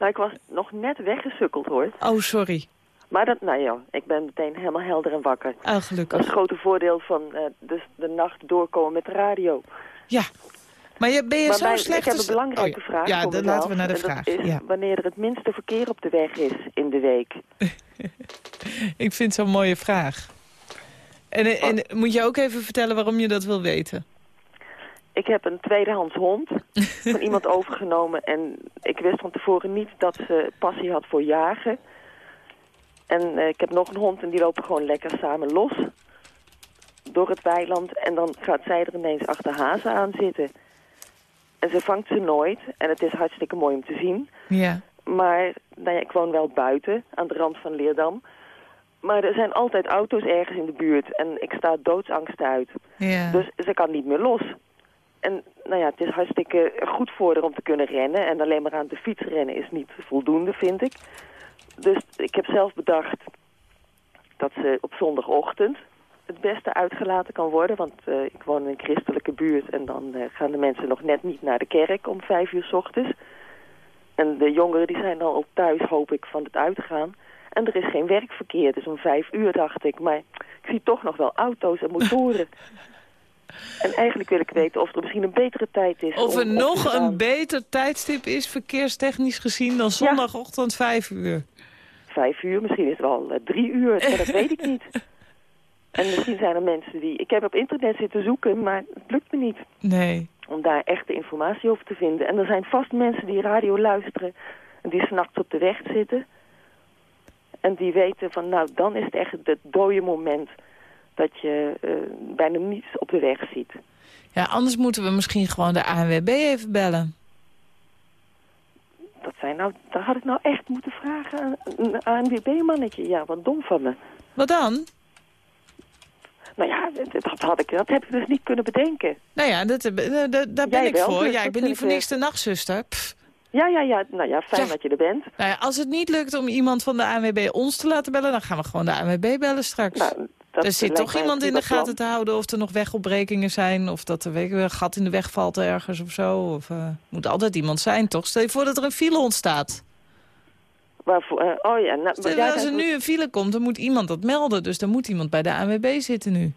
nou, ik was nog net weggesukkeld, hoor. Oh, sorry. Maar dat, nou ja, ik ben meteen helemaal helder en wakker. Oh, Dat is gelukkig. het grote voordeel van eh, dus de nacht doorkomen met de radio. Ja. Maar je, ben je maar zo mijn- slecht... ik heb een belangrijke Oh, vraag Ja, dan laten we naar de vraag. is Ja. wanneer er het minste verkeer op de weg is in de week. <laughs> Ik vind het zo'n mooie vraag. En, en moet je ook even vertellen waarom je dat wil weten? Ik heb een tweedehands hond van iemand <laughs> overgenomen. En ik wist van tevoren niet dat ze passie had voor jagen. En eh, ik heb nog een hond en die lopen gewoon lekker samen los. Door het weiland. En dan gaat zij er ineens achter hazen aan zitten. En ze vangt ze nooit. En het is hartstikke mooi om te zien. Ja. Maar nou ja, ik woon wel buiten, aan de rand van Leerdam. Maar er zijn altijd auto's ergens in de buurt. En ik sta doodsangst uit. ja. Dus ze kan niet meer los. En nou ja, het is hartstikke goed voor haar om te kunnen rennen. En alleen maar aan de fiets rennen is niet voldoende, vind ik. Dus ik heb zelf bedacht dat ze op zondagochtend het beste uitgelaten kan worden. Want eh, ik woon in een christelijke buurt en dan eh, gaan de mensen nog net niet naar de kerk om vijf uur s ochtends. En de jongeren die zijn dan ook thuis, hoop ik, van het uitgaan. En er is geen werkverkeer, dus om vijf uur dacht ik. Maar ik zie toch nog wel auto's en motoren. <laughs> En eigenlijk wil ik weten of er misschien een betere tijd is. Of er nog een beter tijdstip is, verkeerstechnisch gezien, dan zondagochtend vijf uur. Vijf uur, misschien is het wel eh, drie uur, maar dat weet ik niet. <laughs> En misschien zijn er mensen die... Ik heb op internet zitten zoeken, maar het lukt me niet Nee. om daar echte informatie over te vinden. En er zijn vast mensen die radio luisteren en die s'nachts op de weg zitten. En die weten van, nou, dan is het echt het dode moment dat je eh, bijna niets op de weg ziet. Ja, anders moeten we misschien gewoon de ANWB even bellen. Dat zijn nou, daar had ik nou echt moeten vragen aan een ANWB-mannetje. Ja, wat dom van me. Wat dan? Nou ja, dat, dat had ik, dat heb ik dus niet kunnen bedenken. Nou ja, dat, eh, daar- daar ben Jij ik wel, voor. dus Ja, ik dat ben niet voor ik, niks de nachtzuster. Pff. Ja, ja, ja. Nou ja, fijn Ja. dat je er bent. Nou ja, als het niet lukt om iemand van de ANWB ons te laten bellen... dan gaan we gewoon de ANWB bellen straks. Nou, dat er zit toch iemand in de gaten te houden of er nog wegopbrekingen zijn... of dat er wel, een gat in de weg valt ergens of zo. Of, eh, moet altijd iemand zijn, toch? Stel je voor dat er een file ontstaat. Waarvoor, eh, oh ja, nou, Stel, als er nu een file komt, dan moet iemand dat melden. Dus dan moet iemand bij de ANWB zitten nu.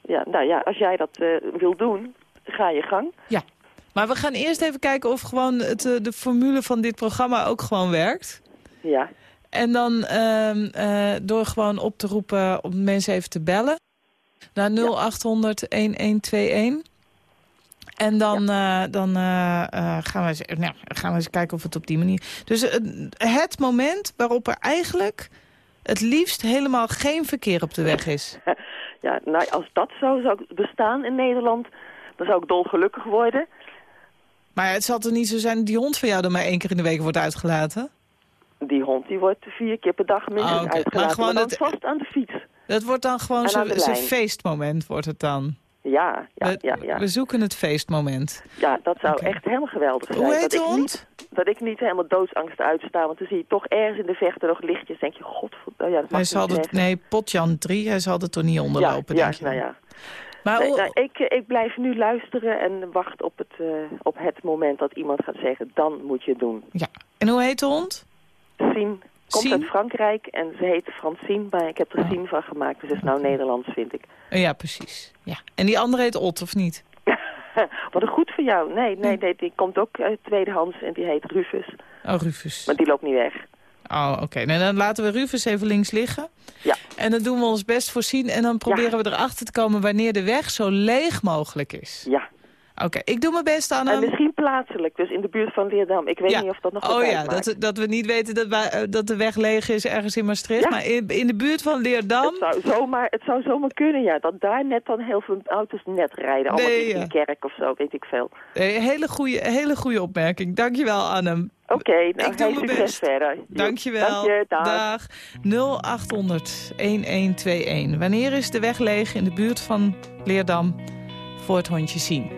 Ja, nou ja, als jij dat eh, wil doen, ga je gang. Ja. Maar we gaan eerst even kijken of gewoon het, de formule van dit programma ook gewoon werkt. Ja. En dan ehm, eh, door gewoon op te roepen om mensen even te bellen. Naar 0800 1121. En dan, eh, dan eh, gaan, we eens, nou, gaan we eens kijken of het op die manier... Dus het moment waarop er eigenlijk het liefst helemaal geen verkeer op de weg is. <laughs> Ja, nou, als dat zo zou bestaan in Nederland, dan zou ik dolgelukkig worden. Maar het zal toch niet zo zijn dat die hond van jou er maar één keer in de week wordt uitgelaten? Die hond die wordt vier keer per dag minstens Ah, oké. Maar uitgelaten, gewoon maar dan het- vast aan de fiets. Dat wordt dan gewoon zo'n feestmoment, wordt het dan. Ja, ja, we, ja, ja. we zoeken het feestmoment. Ja, dat zou echt helemaal geweldig zijn. Hoe heet dat de ik hond? Niet, dat ik niet helemaal doodsangst uitsta, want dan zie je toch ergens in de vechten nog lichtjes. denk je, god, oh ja, dat Hij zal het, nee, Potjan 3, hij zal er toch niet onderlopen, ja, denk ja, je? nou ja. Maar Nee, nou, ik, ik blijf nu luisteren en wacht op het, eh, op het moment dat iemand gaat zeggen, dan moet je het doen. ja. En hoe heet de hond? Sien komt Sien? uit Frankrijk en ze heet Francine, maar ik heb er Oh. Sien van gemaakt, dus het is nou Nederlands, vind ik. Oh, ja, precies. Ja. En die andere heet Ot, of niet? <laughs> Wat een goed voor jou. Nee, nee, nee, die komt ook uit tweedehands en die heet Rufus, Oh, Rufus. maar die loopt niet weg. Oh, oké. Nou, dan laten we Rufus even links liggen. Ja. En dan doen we ons best voorzien. En dan proberen we erachter te komen wanneer de weg zo leeg mogelijk is. Ja, Oké, ik doe mijn best, Anne. en misschien plaatselijk, dus in de buurt van Leerdam. Ik weet Ja. niet of dat nog Oh ja, dat, dat we niet weten dat, wij, eh, dat de weg leeg is ergens in Maastricht. Ja. Maar in, in de buurt van Leerdam... Het zou, zomaar, het zou zomaar kunnen, ja. Dat daar net dan heel veel auto's net rijden. Allemaal Nee, richting ja. kerk of zo, weet ik veel. Eh, hele, goede, hele goede opmerking. Dankjewel, Anne. Oké, nou, Ik doe mijn best. verder. Dankjewel. Dank je, dag. dag. 0800 1121. Wanneer is de weg leeg in de buurt van Leerdam voor het hondje zien?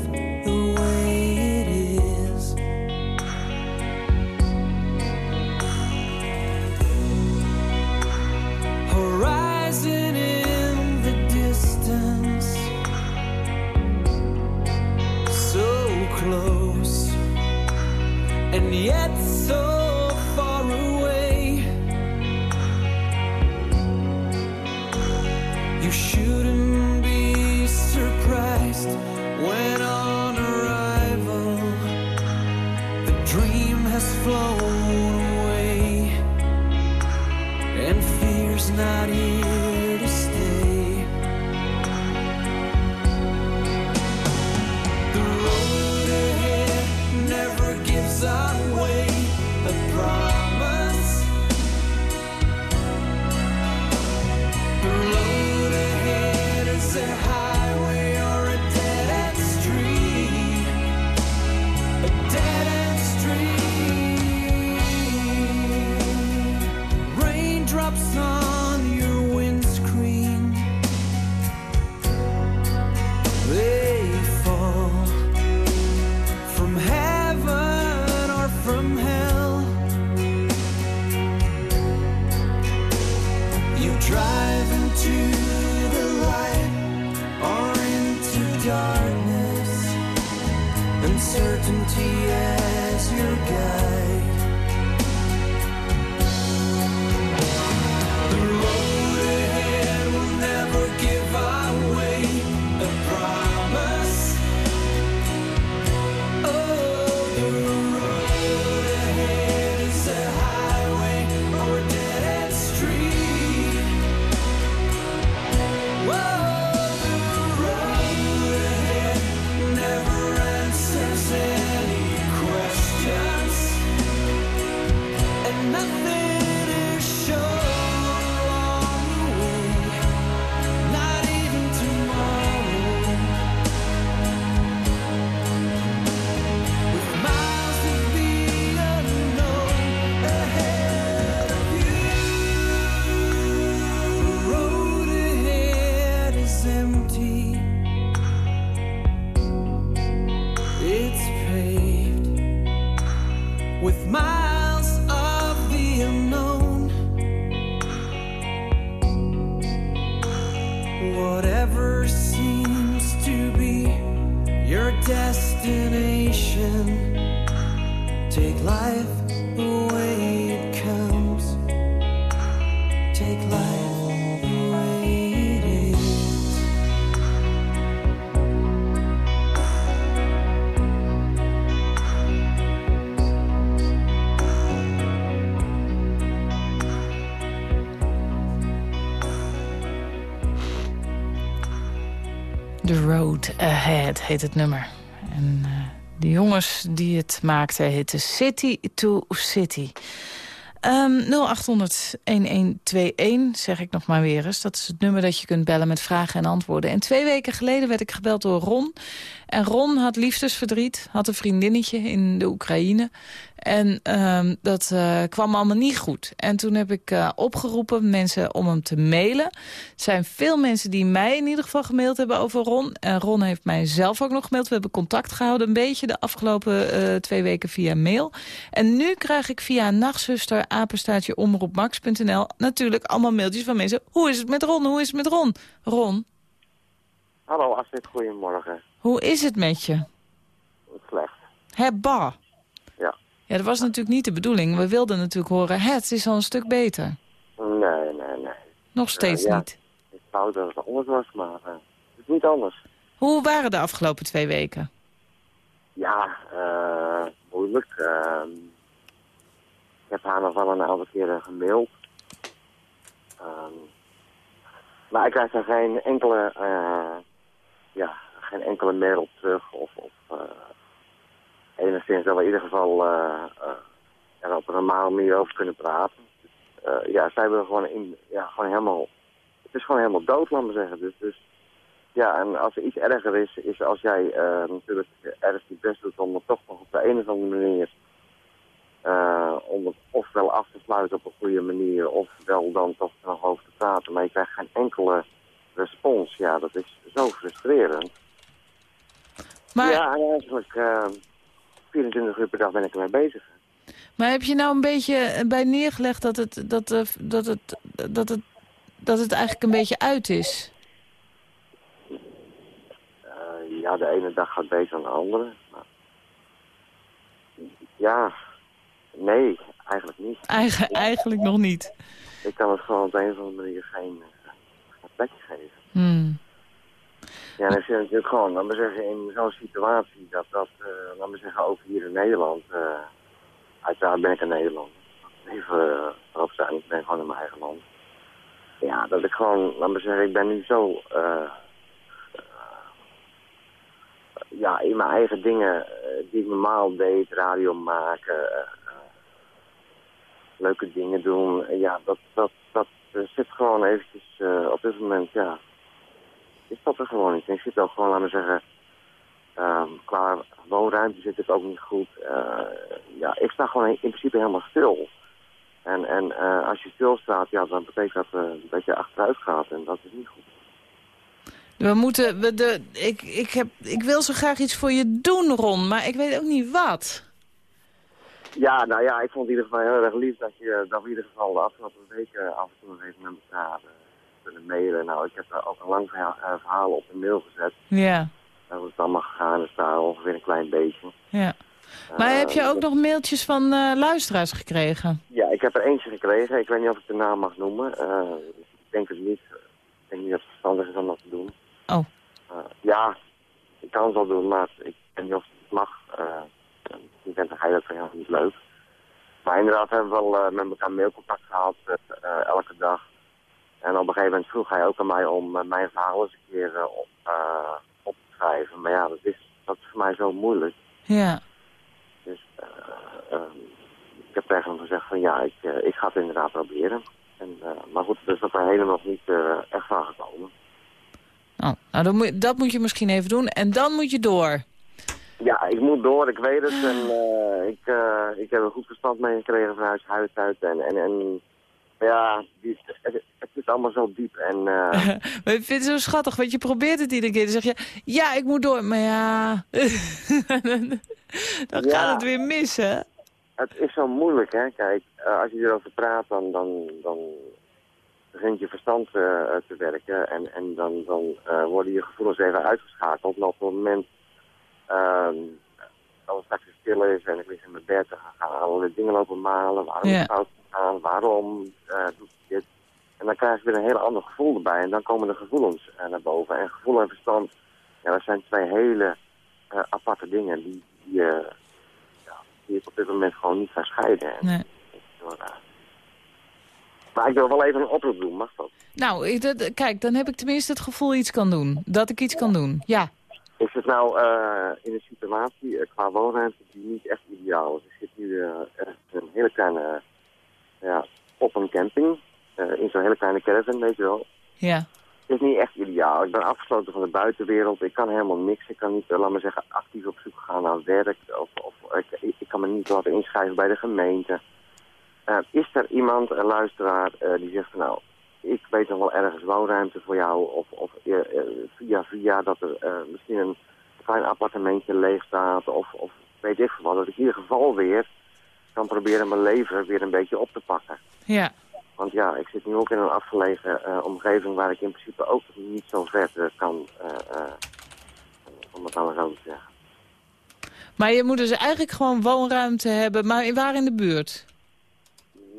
Take life the way it comes. Take life the way it is. The Road Ahead heet het nummer. En jongens die het maakten heten City to City. Ehm 0800-1121 zeg ik nog maar weer eens. Dat is het nummer dat je kunt bellen met vragen en antwoorden. En twee weken geleden werd ik gebeld door Ron. En Ron had liefdesverdriet, had een vriendinnetje in de Oekraïne. En ehm, dat eh, kwam allemaal niet goed. En toen heb ik eh, opgeroepen mensen om hem te mailen. Er zijn veel mensen die mij in ieder geval gemaild hebben over Ron. En Ron heeft mij zelf ook nog gemaild. We hebben contact gehouden een beetje de afgelopen eh, twee weken via mail. En nu krijg ik via nachtzuster apenstaatje omroepmax.nl natuurlijk allemaal mailtjes van mensen. Hoe is het met Ron? Hoe is het met Ron? Ron, Hallo Astrid, goedemorgen. hoe is het met je? Slecht. Hebba. Ja. Dat was natuurlijk niet de bedoeling. We wilden natuurlijk horen, het is al een stuk beter. Nee, nee, nee. Nog steeds Eh, ja. niet. Ik wou dat het anders was, maar eh, het is niet anders. Hoe waren de afgelopen twee weken? Ja, eh moeilijk. Ehm, ik heb haar nog wel een aantal keren gemaild. Ehm, maar ik krijg daar geen enkele, ja, geen enkele mail op terug. Of, of enigszins dat we in ieder geval eh, eh, er op een normale manier over kunnen praten. Eh, ja, zij willen gewoon, in, ja, gewoon helemaal, het is gewoon helemaal dood, laat maar zeggen. Dus, dus ja, en als er iets erger is, is als jij natuurlijk ergens je best doet om het toch nog op de een of andere manier om het ofwel af te sluiten op een goede manier, ofwel dan toch nog over te praten. Maar je krijgt geen enkele respons. Ja, dat is zo frustrerend. Maar, Ja, en eigenlijk 24 uur per dag ben ik ermee bezig. maar heb je nou een beetje bij neergelegd dat het, dat, eh, dat, het, dat, het, dat het eigenlijk een beetje uit is? Eh, ja, de ene dag gaat beter dan de andere. Maar... Ja, nee, eigenlijk niet. Eigen, eigenlijk nog niet. Ik kan het gewoon op de een of andere manier geen, eh, geen plekje geven. Hmm. Ja, als je natuurlijk gewoon, laat maar zeggen, in zo'n situatie, dat dat, eh laat maar zeggen, ook hier in Nederland, eh uiteraard ben ik in Nederland. Even uh, erop zijn, ik ben gewoon in mijn eigen land. Ja, dat ik gewoon, laat maar zeggen, ik ben nu zo, ja, in mijn eigen dingen die ik normaal deed, radio maken, leuke dingen doen. Ja, dat, dat, dat zit gewoon eventjes op dit moment, ja, is dat er gewoon niet. En ik zit ook gewoon, laten we zeggen, ehm, qua woonruimte zit het ook niet goed. Eh, ja, ik sta gewoon in principe helemaal stil. En, en eh, als je stilstaat, ja, dan betekent dat eh, dat je achteruit gaat en dat is niet goed. We moeten, we de, ik, ik, heb, ik wil zo graag iets voor je doen, Ron, maar ik weet ook niet wat. Ja, nou ja, ik vond het in ieder geval heel erg lief dat, je, dat we in ieder geval de afgelopen weken af en toe even met elkaar kunnen mailen. Nou, ik heb daar ook een lang verhaal, eh, op een mail gezet. Ja, Uh, hoe het allemaal gegaan is daar ongeveer een klein beetje. ja. Maar heb je ook nog mailtjes van eh, luisteraars gekregen? Ja, ik heb er eentje gekregen. Ik weet niet of ik de naam mag noemen. Eh, ik denk het niet. Ik denk niet dat het verstandig is om dat te doen. Oh. Ja, ik kan het wel doen, maar ik weet niet of het mag. Ik denk dat hij dat helemaal niet leuk. Maar inderdaad hebben we wel met elkaar mailcontact gehad, eh, eh, elke dag. En op een gegeven moment vroeg hij ook aan mij om eh, mijn verhaal eens een keer eh, op, eh, op te schrijven. Maar ja, dat is, dat is voor mij zo moeilijk. Ja. Dus eh, ehm, ik heb tegen hem gezegd van ja, ik, ik ga het inderdaad proberen. En, maar goed, is dat er helemaal nog niet echt van gekomen. Oh, nou, dan moet, dat moet je misschien even doen. En dan moet je door. Ja, ik moet door, ik weet het. En ik, ik heb er goed verstand mee gekregen vanuit huis uit. En, en, en ja, het, het zit allemaal zo diep. En eh, <laughs> Maar ik vind het zo schattig, want je probeert het iedere keer. Dan zeg je, ja, ik moet door. Maar ja, <laughs> dan Ja. gaat het weer mis, hè? het is zo moeilijk, hè. Kijk, eh, als je erover praat, dan, dan, dan begint je verstand eh, te werken en, en dan, dan worden je gevoelens even uitgeschakeld. En op het moment als het straks stil is en ik lig in mijn bed, dan gaan allerlei dingen lopen malen. Waarom Ja. is het fout gegaan? Waarom eh, doet dit? En dan krijg je weer een heel ander gevoel erbij. En dan komen de gevoelens eh, naar boven. En gevoel en verstand, ja, dat zijn twee hele eh, aparte dingen die, die, ja, die ik op dit moment gewoon niet ga scheiden. En, Nee. Maar ik wil wel even een oproep doen, mag dat? Nou, dat- kijk, dan heb ik tenminste het gevoel iets kan doen. Dat ik iets kan doen, ja. Ik zit nou eh, in een situatie eh, qua woonruimte die niet echt ideaal is. Ik zit nu in een hele kleine, ja, op een camping. in zo'n hele kleine caravan, weet je wel. Ja, Het is niet echt ideaal. Ik ben afgesloten van de buitenwereld. Ik kan helemaal niks. Ik kan niet, laat maar zeggen, actief op zoek gaan naar werk. Of, of ik, ik, kan me niet laten inschrijven bij de gemeente. Is er iemand, een luisteraar, die zegt van nou, ik weet nog wel ergens woonruimte voor jou. Of, of eh, via via dat er eh, misschien een klein appartementje leeg staat. Of, of weet ik veel wat. Dat ik in ieder geval weer kan proberen mijn leven weer een beetje op te pakken. ja. Want ja, ik zit nu ook in een afgelegen eh, omgeving waar ik in principe ook niet zo ver kan, om het dan zo te zeggen. Maar je moet dus eigenlijk gewoon woonruimte hebben. Maar waar in de buurt?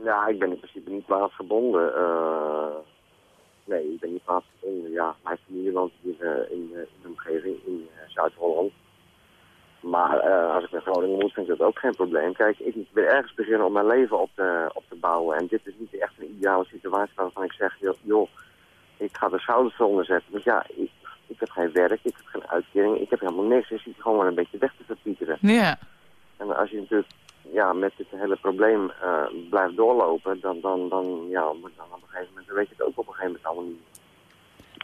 Ja, ik ben in principe niet plaatsgebonden. eh nee, ik ben niet plaatsgebonden. Ja, mijn familie woont hier eh, in, eh, in de omgeving, in Zuid-Holland. Maar als ik naar Groningen moet, vind ik dat ook geen probleem. Kijk, ik wil ergens beginnen om mijn leven op te, op te bouwen. En dit is niet echt een ideale situatie waarvan ik zeg, joh, joh ik ga de schouders eronder zetten. Want ja, ik, ik heb geen werk, ik heb geen uitkering, ik heb helemaal niks. Ik zit gewoon maar een beetje weg te verpieteren. Ja. En als je natuurlijk ja, met dit hele probleem eh, blijft doorlopen, dan, dan, dan, ja, dan op een gegeven moment weet je het ook op een gegeven moment allemaal niet.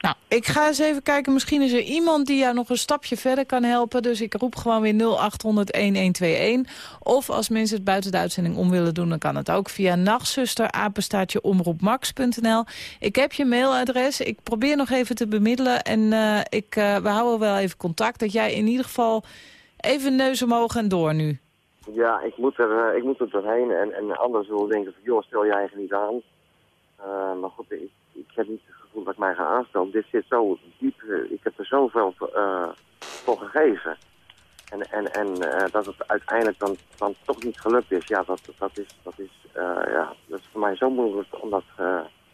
Nou, ik ga eens even kijken. Misschien is er iemand die jou nog een stapje verder kan helpen. Dus ik roep gewoon weer 0800-1121. Of als mensen het buiten de uitzending om willen doen... dan kan het ook via apenstaartje, omroepmax.nl. Ik heb je mailadres. Ik probeer nog even te bemiddelen. En eh, ik, eh, we houden wel even contact. Dat jij in ieder geval even neus omhoog en door nu. Ja, ik moet er, eh, ik moet er doorheen en, en anderen zullen denken van, joh, stel je eigen niet aan. Eh, maar goed, ik, ik heb niet het gevoel dat ik mij ga aanstellen. Dit zit zo diep, eh, ik heb er zoveel voor gegeven. En, en, en dat het uiteindelijk dan, dan toch niet gelukt is, ja, dat, dat is, dat is, ja, dat is voor mij zo moeilijk om dat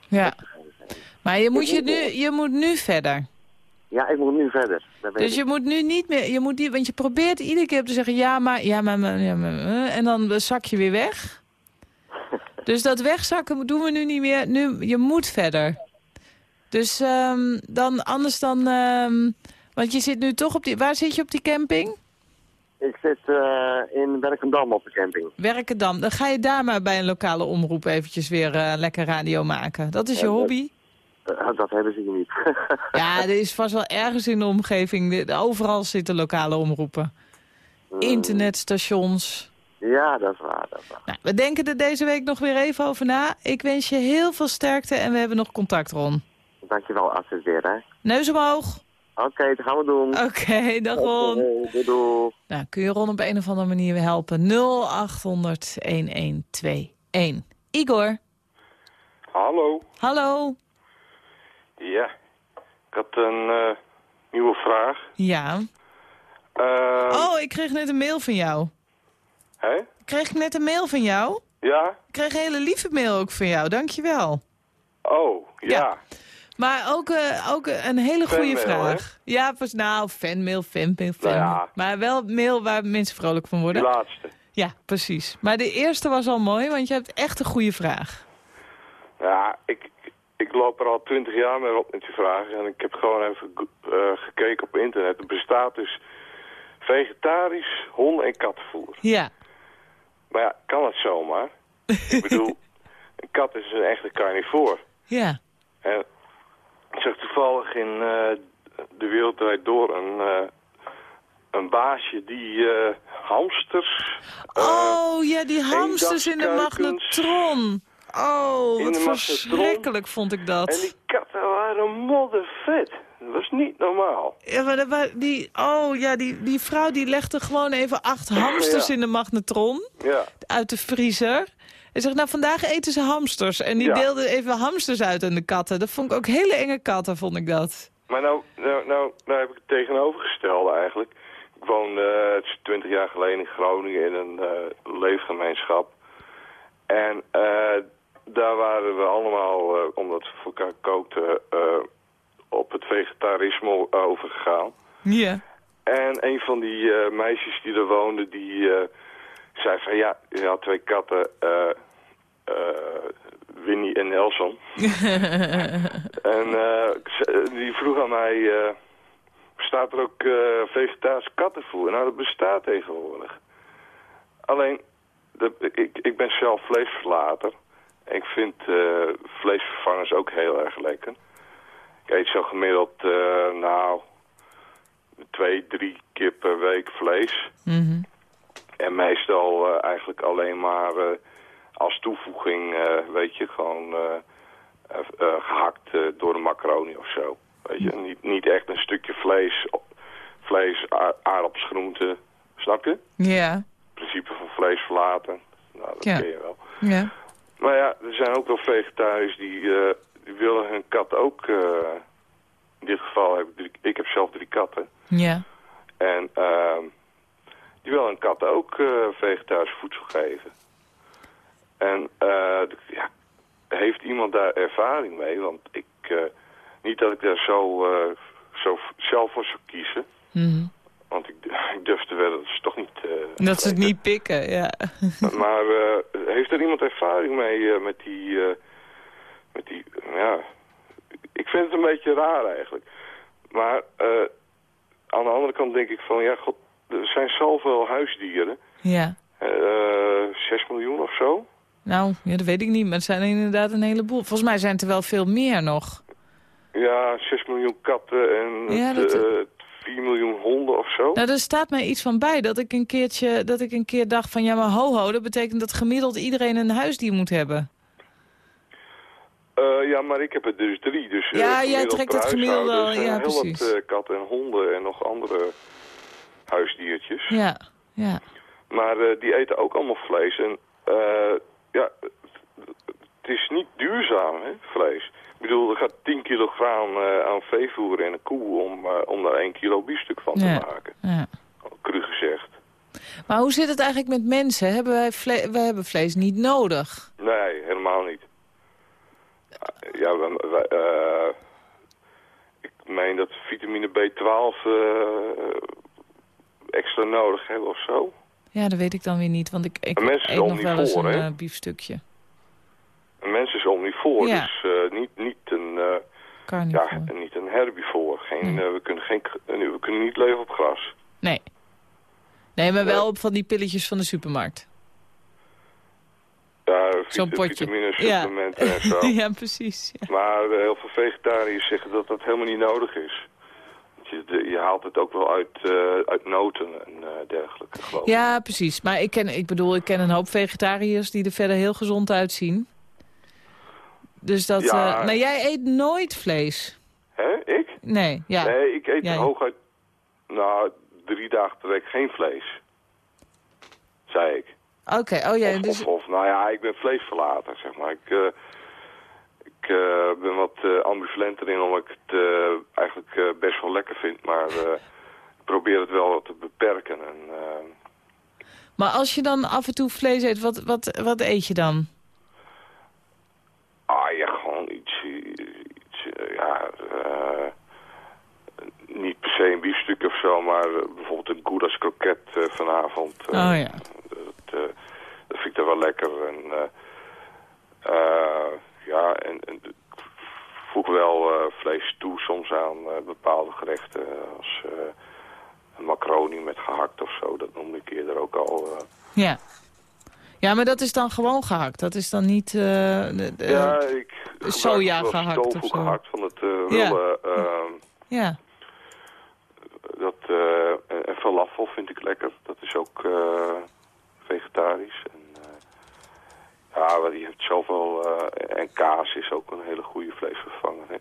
Ja. te geven. Maar je moet, je nu, je moet nu verder. Ja, ik moet nu verder. Dus ik. je moet nu niet meer, je moet niet, want je probeert iedere keer te zeggen ja maar, ja maar, maar, ja, maar, eh, en dan zak je weer weg. <laughs> Dus dat wegzakken doen we nu niet meer. Nu, je moet verder. Dus ehm, dan anders dan, ehm, want je zit nu toch op die, waar zit je op die camping? Ik zit eh, in Werkendam op de camping. Werkendam. Dan ga je daar maar bij een lokale omroep eventjes weer eh, lekker radio maken. Dat is je Ja, dat- Eh, dat hebben ze hier niet. <laughs> Ja, er is vast wel ergens in de omgeving. Overal zitten lokale omroepen. Internetstations. ja, dat is waar, dat is waar. Nou, we denken er deze week nog weer even over na. Ik wens je heel veel sterkte en we hebben nog contact, Ron. Dankjewel, Astrid weer, hè. Neus omhoog. Oké, dat gaan we doen. Oké, dag Ron. Doei, doei. Nou, kun je Ron op een of andere manier weer helpen? 0800 1121. Igor, Hallo. hallo. Ja. Ik had een eh, nieuwe vraag. Ja. Eh, Oh, ik kreeg net een mail van jou. Hè? Kreeg ik net een mail van jou? Ja? Ik kreeg een hele lieve mail ook van jou, dankjewel. Oh, ja. Maar ook, eh, ook een hele goede Fanmail, vraag. Ja, pas nou, fanmail, fanmail, fanmail. Nou ja. Maar wel mail waar mensen vrolijk van worden. laatste. Ja, precies. Maar de eerste was al mooi, want je hebt echt een goede vraag. Ja, ik, ik loop er al twintig jaar mee op met die vraag. En ik heb gewoon even eh, gekeken op internet. Er bestaat dus vegetarisch honden- en kattenvoer. Ja. Maar ja, kan het zomaar? ik <laughs> bedoel, een kat is een echte carnivoor. Ja. En ik zag toevallig in eh, De Wereld Draait Door een, eh, een baasje die hamsters... oh, ja, die hamsters in de magnetron. Oh, wat verschrikkelijk vond ik dat. En die katten waren moddervet. Dat was niet normaal. Ja, maar wa- die, oh ja, die, die vrouw die legde gewoon even acht hamsters Ja. in de magnetron Ja. uit de vriezer. Hij zegt, nou vandaag eten ze hamsters. En die Ja. deelde even hamsters uit aan de katten. Dat vond ik ook hele enge katten, vond ik dat. Maar nou, nou, nou, nou heb ik het tegenovergestelde eigenlijk. Ik woonde eh, twintig jaar geleden in Groningen in een eh, leefgemeenschap. En eh, daar waren we allemaal, eh, omdat we voor elkaar kookten, eh, op het vegetarisme overgegaan. Ja. En een van die eh, meisjes die er woonde, die eh, zei van ja, je had twee katten, eh, eh, Winnie en Nelson. <laughs> en eh, die vroeg aan mij, eh, bestaat er ook eh vegetarisch kattenvoer? Nou, dat bestaat tegenwoordig. Alleen, de, ik, ik ben zelf vleesverlater. Ik vind eh, vleesvervangers ook heel erg lekker. Ik eet zo gemiddeld, eh, nou, twee, drie keer per week vlees. Mhm. En meestal eh, eigenlijk alleen maar als toevoeging, weet je, gewoon eh, eh, eh, gehakt eh, door de macaroni of zo. Weet je, niet, niet echt een stukje vlees, vlees, a- aardappels, groenten, snap je? Ja. Het principe van vlees verlaten, nou dat Ja. ken je wel. Ja. Maar ja, er zijn ook wel vegetariërs die, eh, die willen hun kat ook... eh, in dit geval heb ik drie, ik heb zelf drie katten. Ja. En ehm, die willen een kat ook eh, vegetarisch voedsel geven. En eh, ja, heeft iemand daar ervaring mee? Want ik, niet dat ik daar zo, zo zelf voor zou kiezen. Mhm. Want ik, <laughs> ik durf te wedden dat ze toch niet... eh, Dat ze het niet pikken, ja. <laughs> maar eh, heeft er iemand ervaring mee eh, met die... met die ja, ik vind het een beetje raar eigenlijk. Maar aan de andere kant denk ik van... Ja, god, er zijn zoveel huisdieren. Ja. Eh 6 miljoen of zo. Nou, ja, dat weet ik niet, maar het zijn er inderdaad een heleboel. Volgens mij zijn het er wel veel meer nog. Ja, 6 miljoen katten en Ja, dat- 4 miljoen honden of zo. Nou, er staat mij iets van bij dat ik een keertje, dat ik een keer dacht van ja, maar ho ho, dat betekent dat gemiddeld iedereen een huisdier moet hebben. Eh, ja, maar ik heb er dus drie. Dus, eh, Ja, jij trekt het gemiddelde al, ja, heel precies. wat eh, katten en honden en nog andere huisdiertjes. Ja, ja. Maar eh, die eten ook allemaal vlees. En ja, het is niet duurzaam, hè, vlees. Ik bedoel, er gaat 10 kilogram eh, aan veevoer in een koe om, eh, om daar 1 kilo biefstuk van Ja. te maken. ja. Cru gezegd. Maar hoe zit het eigenlijk met mensen? Hebben wij, vle wij hebben vlees niet nodig? Nee, helemaal niet. Ja, eh, ik meen dat vitamine B12 eh, extra nodig hebben of zo. Ja, dat weet ik dan weer niet, want ik, ik eet nog wel eens een biefstukje. Is omnivoor, Ja. dus eh, niet, niet, een, Carnivore. ja, niet een herbivoor. Geen, eh, we, kunnen geen, we kunnen niet leven op gras. Nee. Nee, maar wel op van die pilletjes van de supermarkt. Ja, Zo'n potje. vitamine, Ja. supplementen en zo. <laughs> ja, precies. Ja. Maar heel veel vegetariërs zeggen dat dat helemaal niet nodig is. Je, je haalt het ook wel uit, uit noten en dergelijke, geloof ik. Ja, precies. Maar ik, ken, ik bedoel, ik ken een hoop vegetariërs die er verder heel gezond uitzien. Dus dat... Ja. eh, maar jij eet nooit vlees? Hè, ik? Nee, ja. Nee, ik eet hooguit, nou, drie dagen per week geen vlees. Zei ik. Oké, oh ja, of, dus... of, of, nou ja, ik ben vleesverlater, zeg maar. Ik, eh, ik eh, ben wat eh, ambivalent erin, omdat ik het eigenlijk best wel lekker vind. Maar ik probeer het wel wat te beperken. En, Maar als je dan af en toe vlees eet, wat, wat, wat eet je dan? ah ja, gewoon iets, iets eh, ja, eh, een biefstuk of zo, maar eh, bijvoorbeeld een goudas kroket eh, vanavond. eh, Oh ja. dat, dat vind ik dan wel lekker. En, ja, en, en ik voeg wel vlees toe soms aan bepaalde gerechten. Als een macaroni met gehakt of zo, dat noemde ik eerder ook al. Ja. Ja, maar dat is dan gewoon gehakt. Dat is dan niet... de- ja, ik soja gehakt of zo. gehakt van het Ja. ehm, Ja. Dat, eh, en- falafel vind ik lekker. Dat is ook eh, vegetarisch. En, eh, ja, maar die heeft zoveel... en kaas is ook een hele goede vleesvervanger.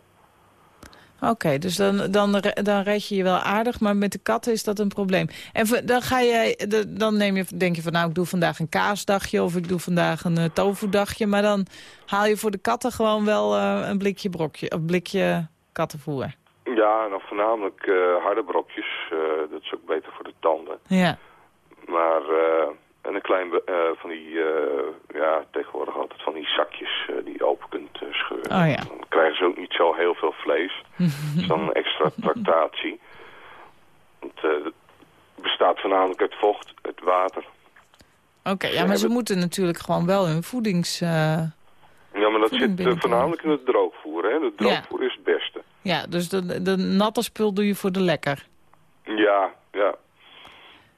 Oké, dus dan, dan, dan red je je wel aardig, maar met de katten is dat een probleem. En dan, ga jij, dan neem je, denk je van nou, ik doe vandaag een kaasdagje of ik doe vandaag een uh. Maar dan haal je voor de katten gewoon wel een blikje brokje, of blikje kattenvoer. Ja, en dan voornamelijk eh, harde brokjes. eh, dat is ook beter voor de tanden. Ja, Maar, eh, en een klein, van die, ja, tegenwoordig altijd van die zakjes die je open kunt scheuren. Oh ja. Dan krijgen ze ook niet zo heel veel vlees. <laughs> Dat is dan een extra tractatie. Want het bestaat voornamelijk uit vocht, uit water. oké. ja, maar ze moeten natuurlijk gewoon wel hun voedings... Ja, maar dat zit voornamelijk in het droogvoer. Hè? Het droogvoer is het beste. Ja, dus de, de natte spul doe je voor de lekker. Ja, ja.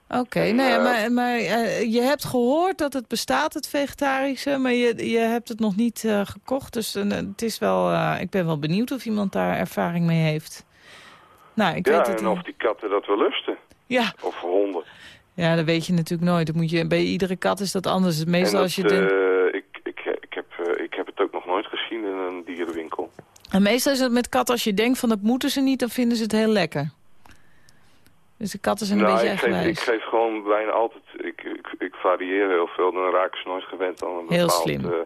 Oké, En, nou eh, maar, maar eh, je hebt gehoord dat het bestaat, het vegetarische, maar je, je hebt het nog niet eh, gekocht. Dus het is wel, ik ben wel benieuwd of iemand daar ervaring mee heeft. Nou, ik ja, weet het en of die katten dat wel lusten. Ja. Of honden. Ja, dat weet je natuurlijk nooit. Dat moet je, bij iedere kat is dat anders. Meestal dat, als je denkt... eh, ik, ik, ik, heb, eh, ik heb het ook nog nooit gezien in een dierenwinkel. En meestal is het met katten, als je denkt van dat moeten ze niet, dan vinden ze het heel lekker. Dus de katten zijn een nou, beetje ik geef, ik geef gewoon bijna altijd... Ik, ik, ik varieer heel veel, dan raken ze nooit gewend aan een Heel bepaald slim. eh,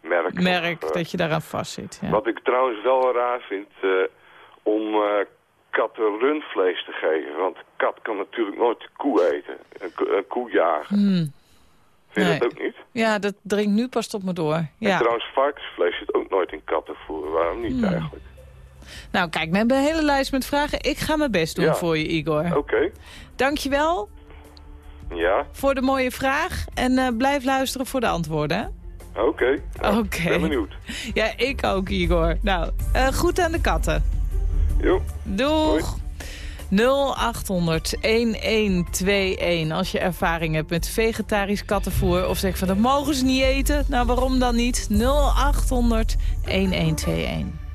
merk. Merk Of, dat je daaraan vastzit. Ja. Wat ik trouwens wel raar vind, eh, om eh, katten rundvlees te geven. Want kat kan natuurlijk nooit koe eten. Een koe jagen. Hmm. Vind je Nee. dat ook niet? Ja, dat dringt nu pas tot me door. En Ja. trouwens, varkensvlees zit ook nooit in kattenvoer. Waarom niet Hmm. eigenlijk? Nou, kijk, we hebben een hele lijst met vragen. Ik ga mijn best doen Ja. voor je, Igor. Oké. Dankjewel Ja, voor de mooie vraag. En eh, blijf luisteren voor de antwoorden. oké. Nou, Oké. ben benieuwd. Ja, ik ook, Igor. Nou, eh, goed aan de katten. Jo. Doeg. 0800 1121 als je ervaring hebt met vegetarisch kattenvoer. Of zeg van dat mogen ze niet eten. Nou, waarom dan niet? 0800 1121.